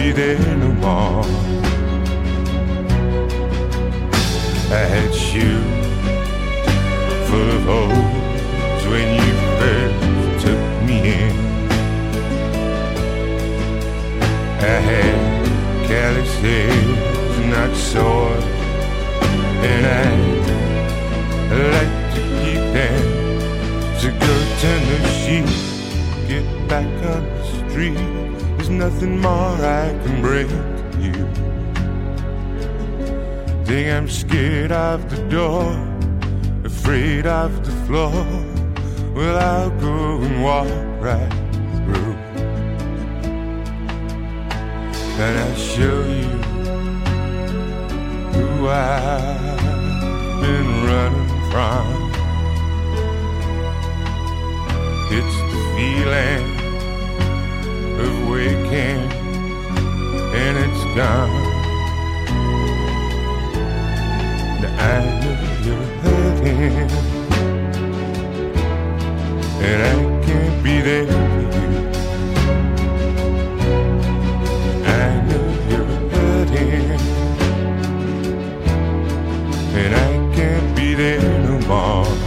Be there no more. I had shoes full of holes when you first took me in. I had calluses, not sore, and I like to keep them. So go turn the sheet, get back on the street. Nothing more I can to you. Think I'm scared of the door, afraid of the floor. Well, I'll go and walk right through. And I'll show you who I've been running from. It's the feeling and it's gone. I know you're hurting and I can't be there. I know you're hurting and I can't be there no more.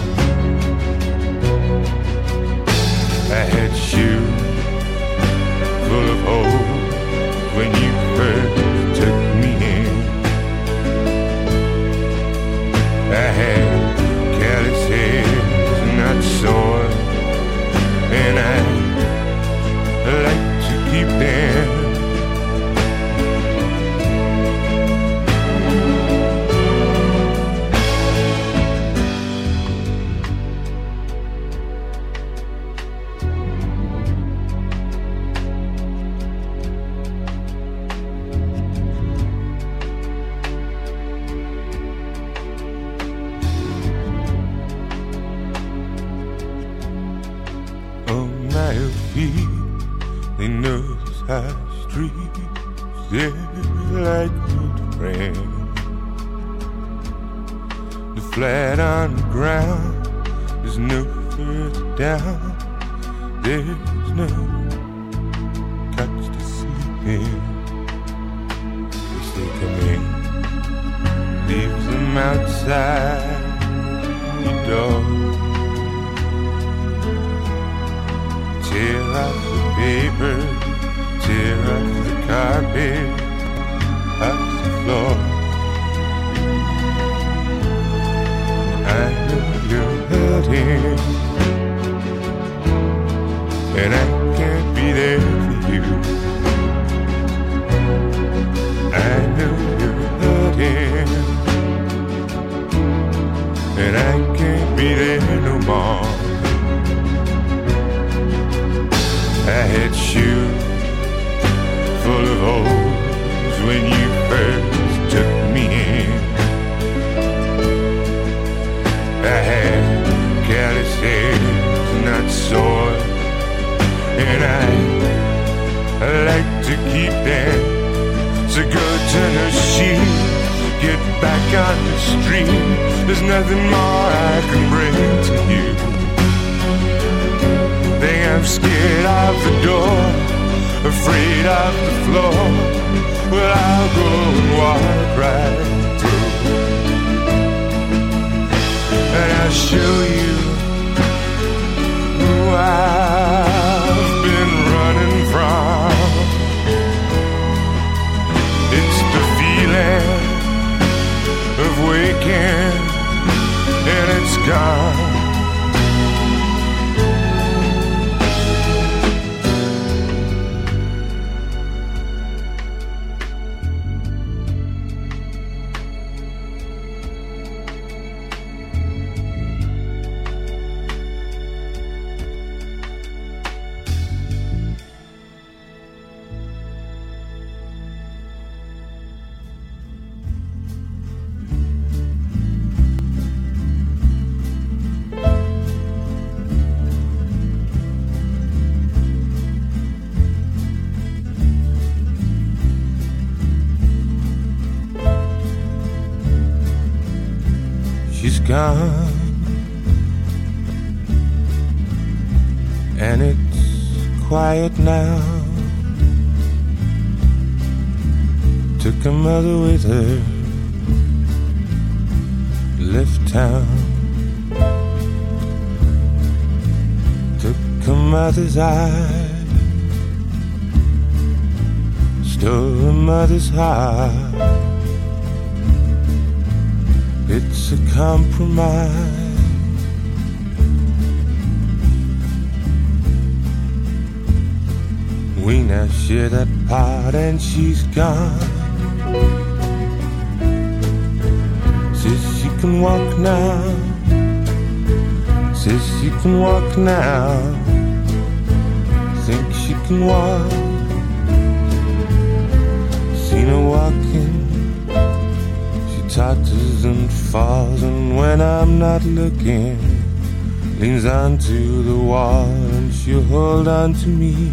And it's quiet now. Took a mother with her, left town. Took a mother's eye. to me.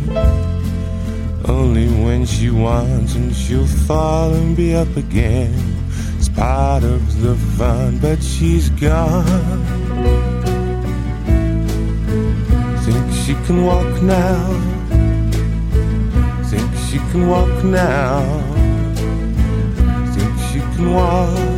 Only when she wants and she'll fall and be up again. It's part of the fun, but she's gone. Think she can walk now. Think she can walk now. Think she can walk.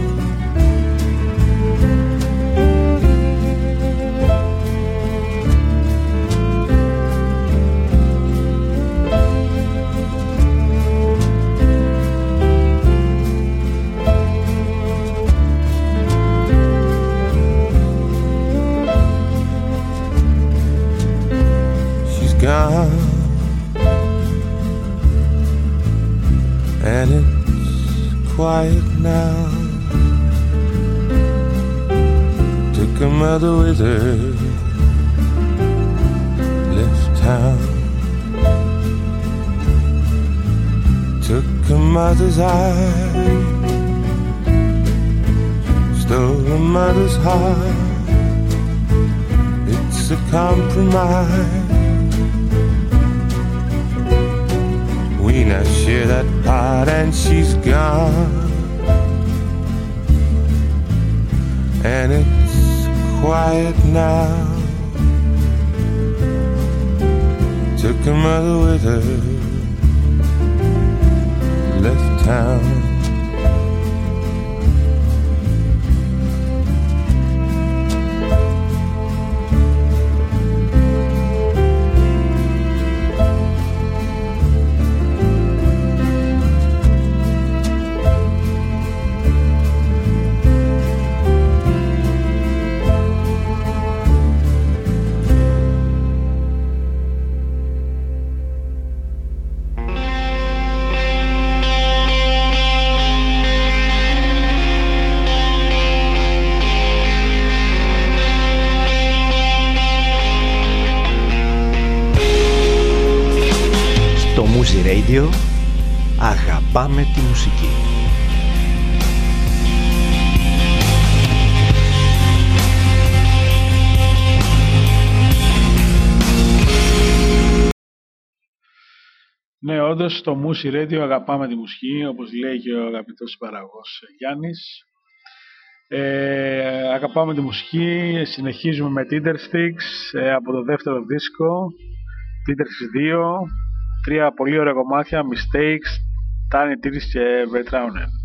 Mother with her. Left town. Took a mother's eye. Stole a mother's heart. It's a compromise. We now share that part, and she's gone. And it quiet now. Took her mother with her, left town. Radio Αγαπάμε τη μουσική. Ναι, όντως στο Μουσι Radio αγαπάμε τη μουσική, όπως λέει και ο αγαπητός παραγωγός Γιάννης. Ε, αγαπάμε τη μουσική, συνεχίζουμε με Tindersticks ε, από το δεύτερο δίσκο, Tindersticks 2, τρία πολύ ωραία κομμάτια, Mistakes, Tiny Tears και Vertraunen.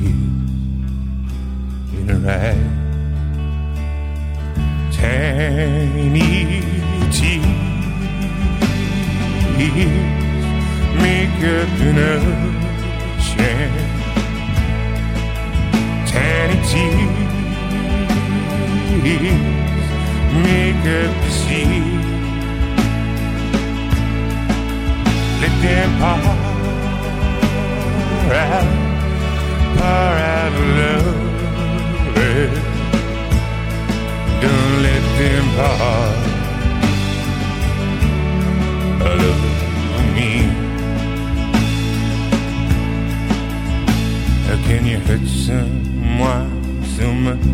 years in her eyes, Tiny tears make up an ocean. Tiny tears make up the sea. Let them pour out. Far out of love. Don't let them part. Love me. How can you hurt someone so much?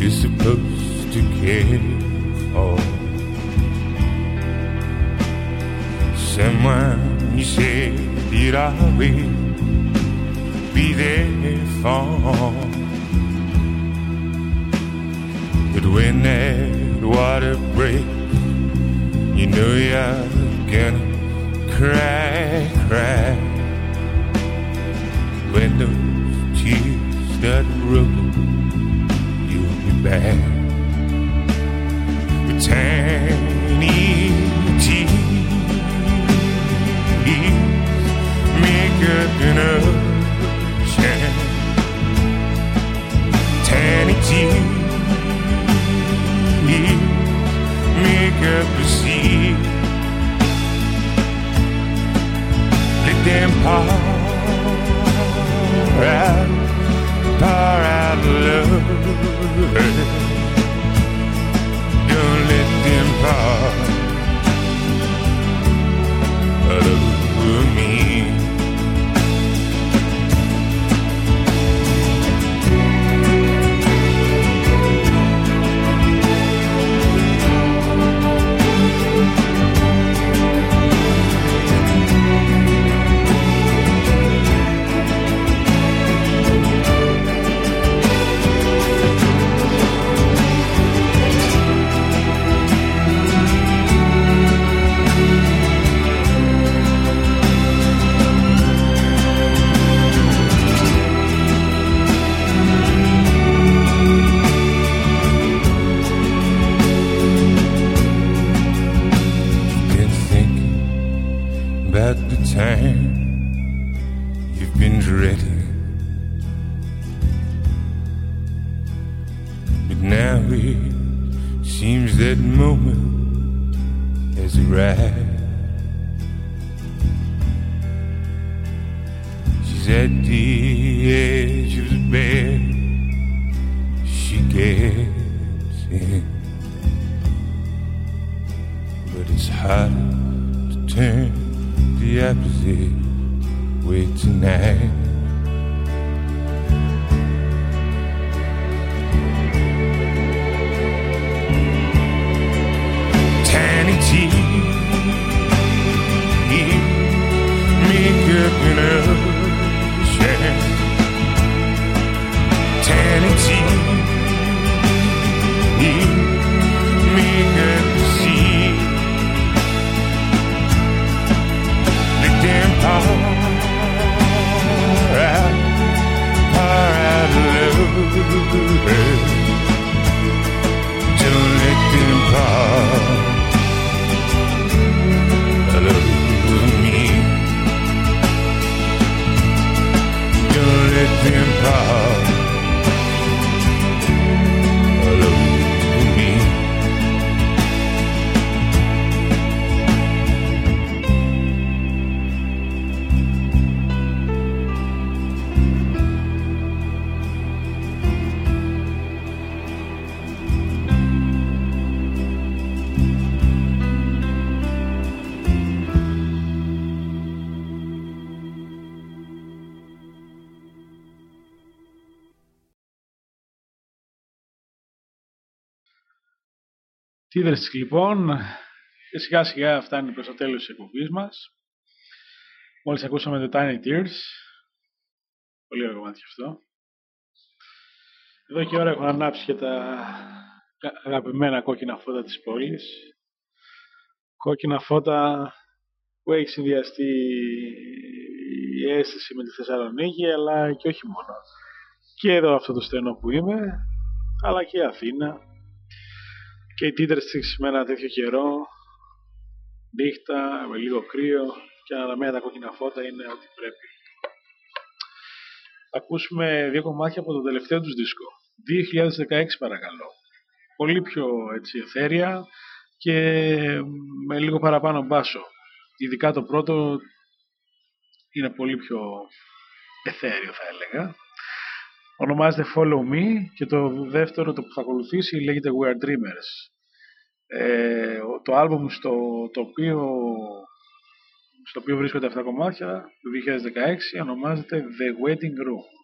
You're supposed to care for someone you said you'd always be there for. But when that water breaks, you know you're gonna cry, cry. When those tears start rolling, you'll be back. But tiny tears, make up enough. Let them pour out, pour out love. Don't let them pass. Love me. Τι είδες λοιπόν, και σιγά σιγά φτάνει προς το τέλος της εκπομπής μας. Μόλις ακούσαμε το Tiny Tears, πολύ ωραίο κομμάτι και αυτό. Εδώ και ώρα έχω ανάψει και τα αγαπημένα κόκκινα φώτα της πόλης. Κόκκινα φώτα που έχει συνδυαστεί η αίσθηση με τη Θεσσαλονίκη, αλλά και όχι μόνο. Και εδώ αυτό το στενό που είμαι, αλλά και η Αθήνα, και οι τίτρες με ένα τέτοιο καιρό, νύχτα, με λίγο κρύο και αναμένα τα κόκκινα φώτα είναι ό,τι πρέπει. Θα ακούσουμε δύο κομμάτια από το τελευταίο τους δίσκο. 2016 παρακαλώ. Πολύ πιο έτσι εθέρια και με λίγο παραπάνω μπάσο. Ειδικά το πρώτο είναι πολύ πιο εθέριο θα έλεγα. Ονομάζεται Follow Me και το δεύτερο το που θα ακολουθήσει λέγεται We Are Dreamers. Ε, το άλμπουμ στο, το οποίο, στο οποίο βρίσκονται αυτά τα κομμάτια το 2016 ονομάζεται The Waiting Room.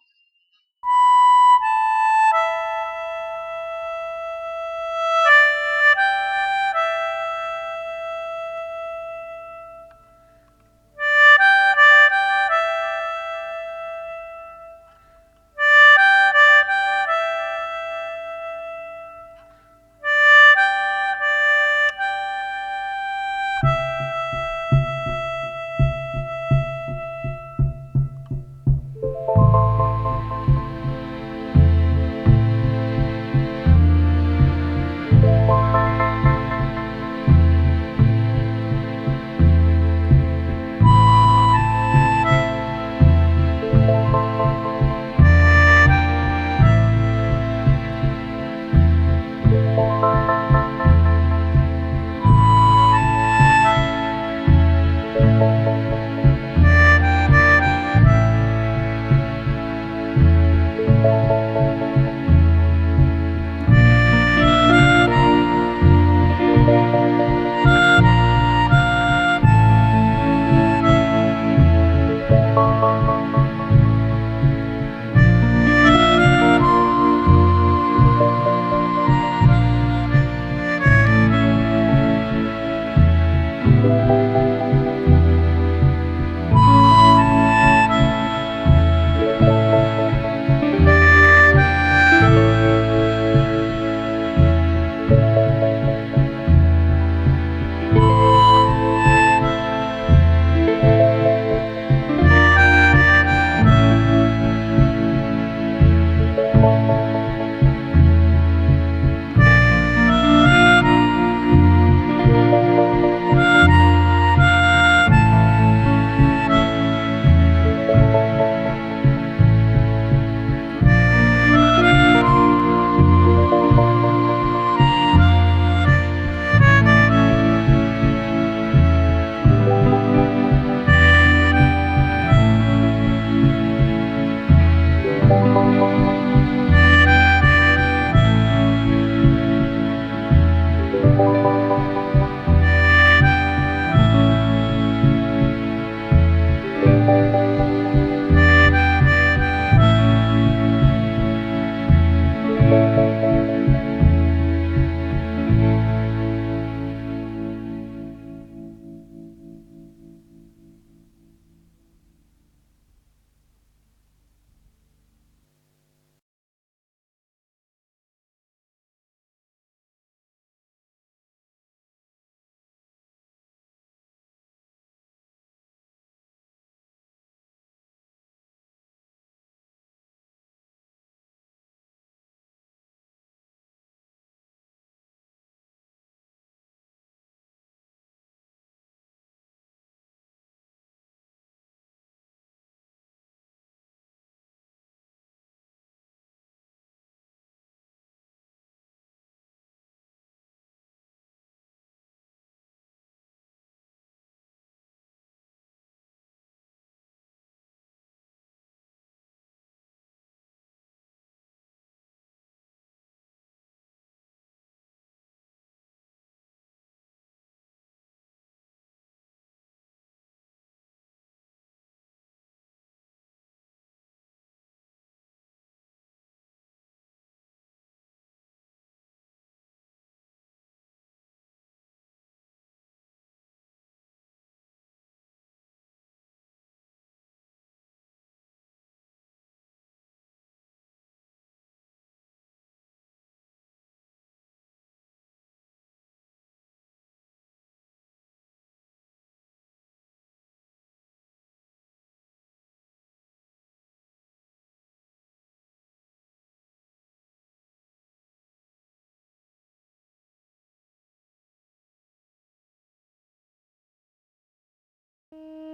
you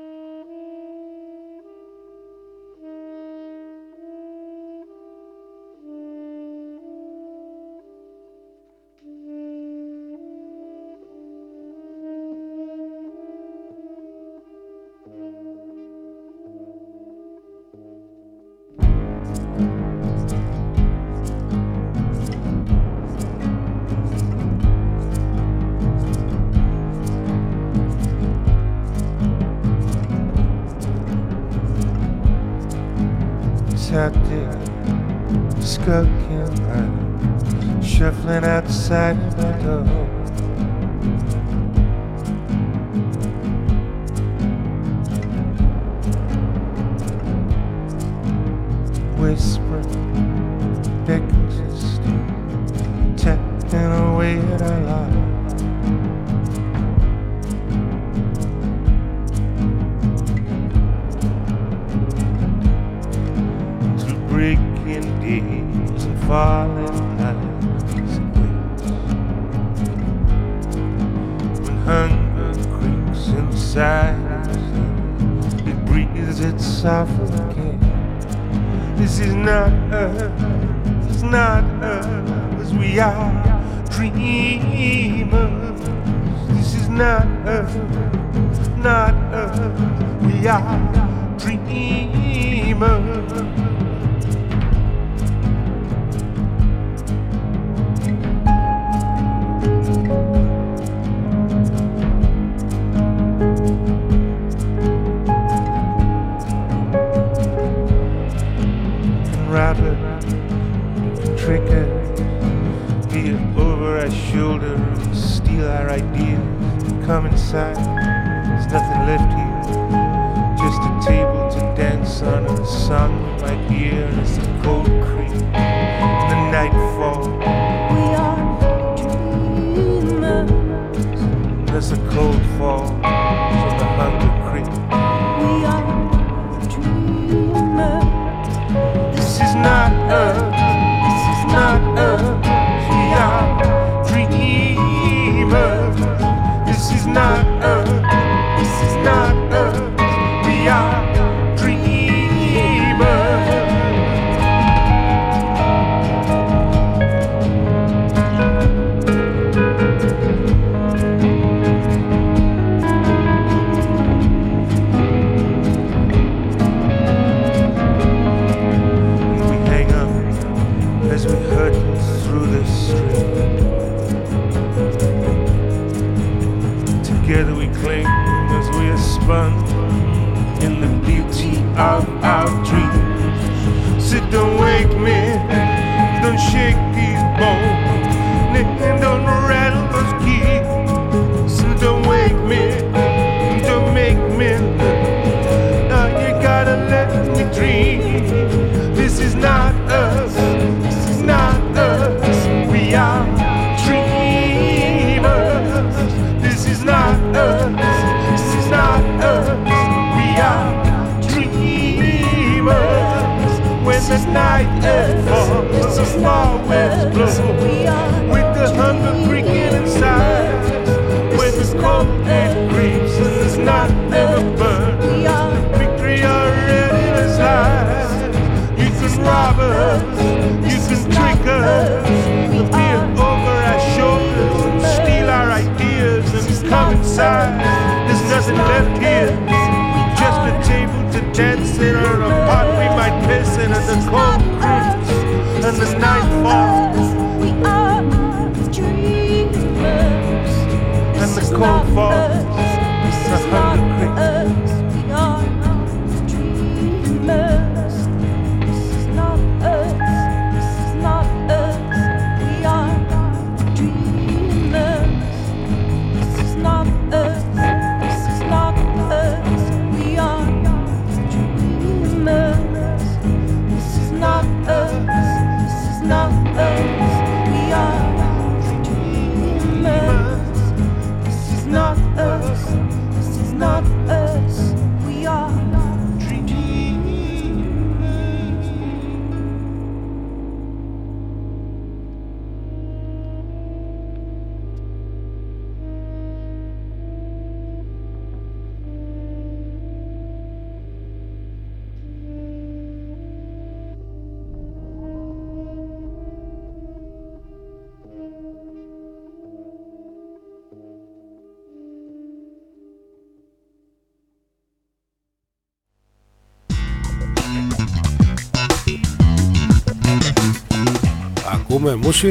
shuffling outside the door. come inside. There's nothing left here, just a table to dance on, and the song in my ear as the cold creeps. and the nightfall. We are dreamers. There's a cold fall. night is far, the small winds blow. With the hunger creaking inside, with this cold and grieves, and this not never burn. The victory already is. You can rob us, you can trick us, peer over our shoulders, steal our ideas, and come inside. There's nothing left here. right pacing and the cold creeps and the night falls. We are dreamers. And the cold falls.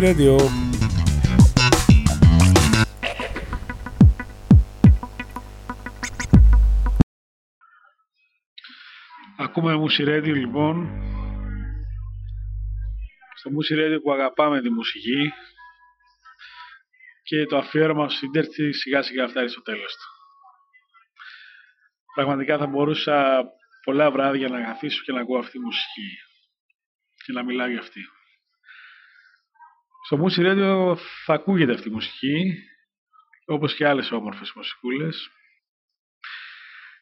Radio. Ακούμε Musi Radio λοιπόν. Στο Musi Radio που αγαπάμε τη μουσική και το αφιέρωμα στο Ιντερνετ σιγά σιγά φτάνει στο τέλος του. Πραγματικά θα μπορούσα πολλά βράδια να καθίσω και να ακούω αυτή τη μουσική και να μιλάω για αυτή. Στο Music Radio θα ακούγεται αυτή η μουσική, όπως και άλλες όμορφες μουσικούλες.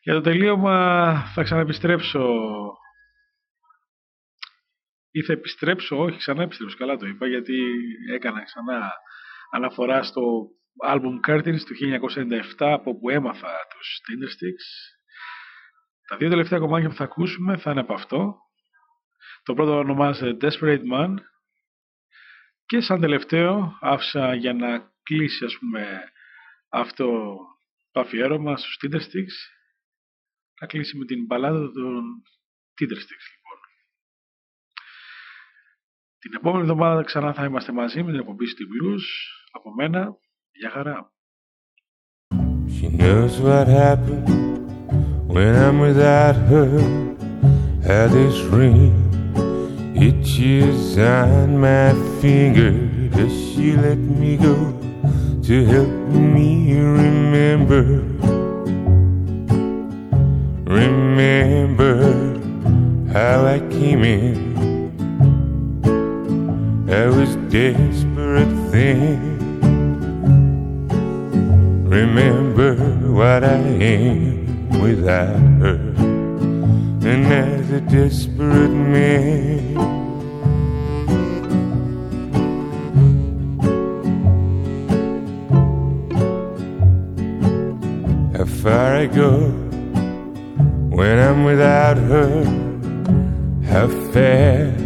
Για το τελείωμα θα ξαναεπιστρέψω ή θα επιστρέψω, όχι ξανά επιστρέψω, καλά το είπα, γιατί έκανα ξανά αναφορά στο album Curtains του 1997 από όπου έμαθα τους Tindersticks. Τα δύο τελευταία κομμάτια που θα ακούσουμε θα είναι από αυτό. Το πρώτο ονομάζεται Desperate Man και σαν τελευταίο άφησα για να κλείσει ας πούμε αυτό το αφιέρωμα στους Tindersticks να κλείσει με την μπαλάδα των Tindersticks λοιπόν. Την επόμενη εβδομάδα ξανά θα είμαστε μαζί με την εκπομπή στη Blues. Από μένα, γεια χαρά. She knows what happened when I'm without her. How this ring itches on my finger. Does she let me go to help me remember? Remember how I came in. I was desperate then. Remember what I am without her. As a desperate man, how far I go when I'm without her, how fast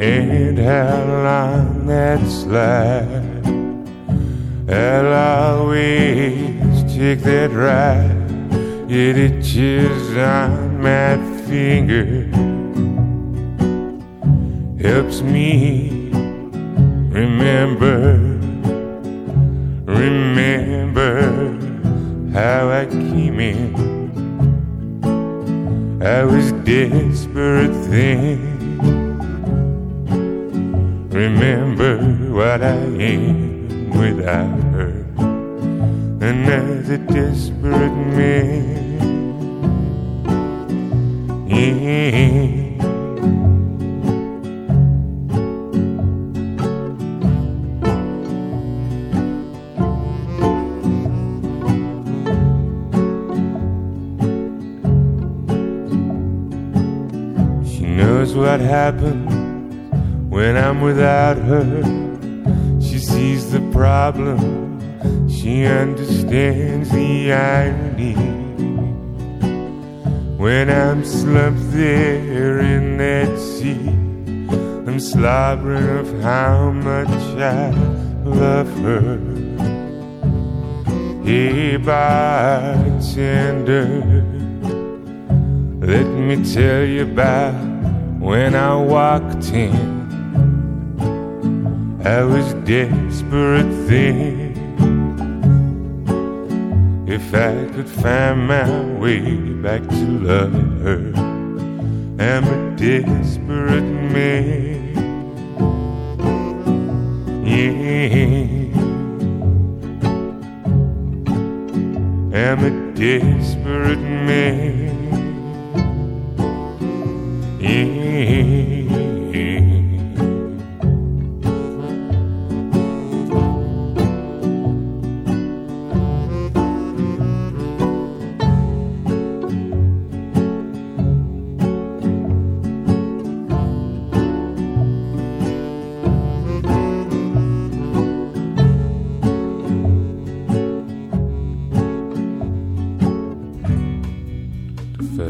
and how long that's like. I'll always take that ride. It itches on my finger, helps me remember, remember how I came in. I was desperate then. Remember what I am without her. And as a desperate man, She knows what happens when I'm without her. She sees the problem, she understands the irony. When I'm slumped there in that seat, I'm slobbering of how much I love her. Hey, bartender, let me tell you about when I walked in. I was desperate then. If I could find my way back to love her, I'm a desperate man. Yeah. I'm a desperate man. Yeah.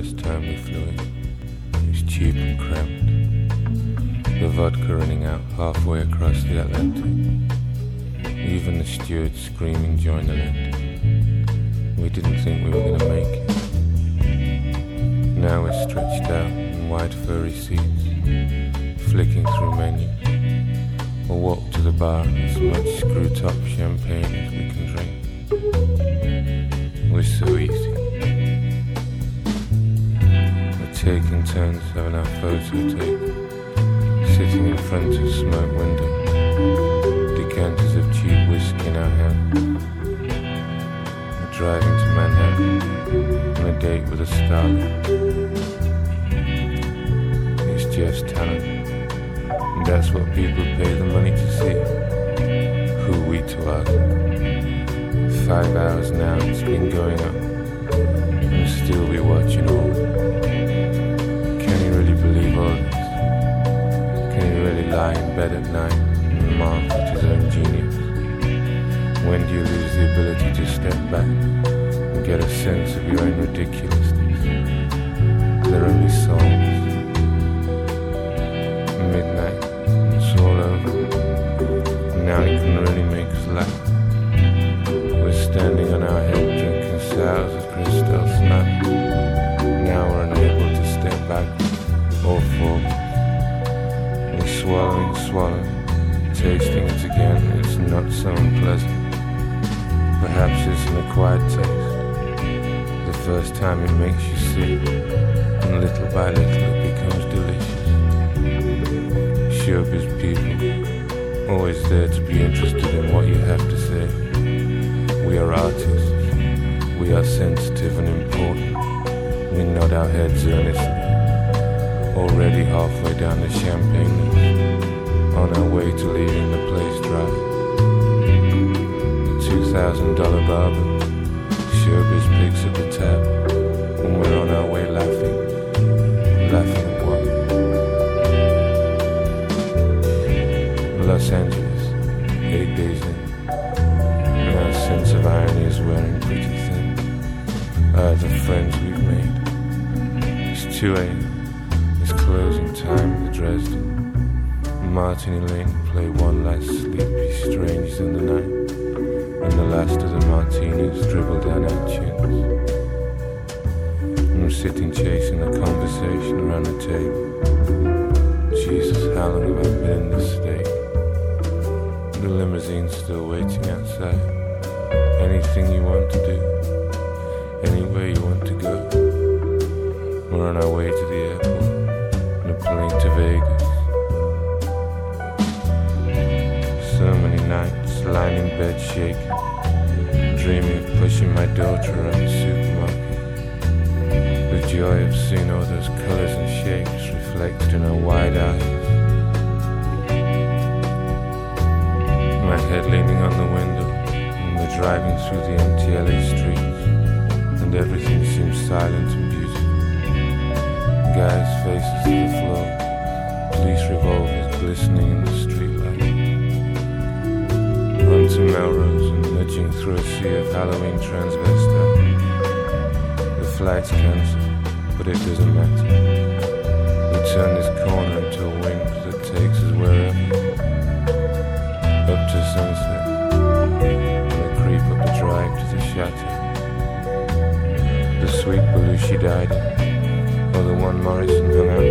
First time we flew in, it was cheap and cramped. The vodka running out halfway across the Atlantic. Even the steward screaming join the land. We didn't think we were to make it. Now we're stretched out in wide furry seats, flicking through menus. We'll walk to the bar as much screw top champagne as we can drink. We're so easy. Taking turns having our photo taken, sitting in front of a smoke window, decanters of cheap whiskey in our hand. We're driving to Manhattan on a date with a starlet. It's Jeff's talent, and that's what people pay the money to see. Who we to argue? Five hours now, it's been going up, and still we watching all. Can you really lie in bed at night and marvel at his own genius? When do you lose the ability to step back and get a sense of your own ridiculousness? They're only songs. Time it makes you sick, and little by little it becomes delicious. Showbiz people, always there to be interested in what you have to say. We are artists. We are sensitive and important. We nod our heads earnestly already halfway down the champagne on our way to leaving the place dry. The two thousand dollar barber, showbiz picks at the and we're on our way chasing a conversation around the table. Jesus, how long have I been in this state? The limousine's still waiting outside. Through the empty LA streets, and everything seems silent and beautiful. Guys' faces to the floor, police revolvers glistening in the streetlight. Onto Melrose and nudging through a sea of Halloween transvestites. The flight's cancelled, but it doesn't matter. We turn this corner Belushi died. Or the one Morrison hung out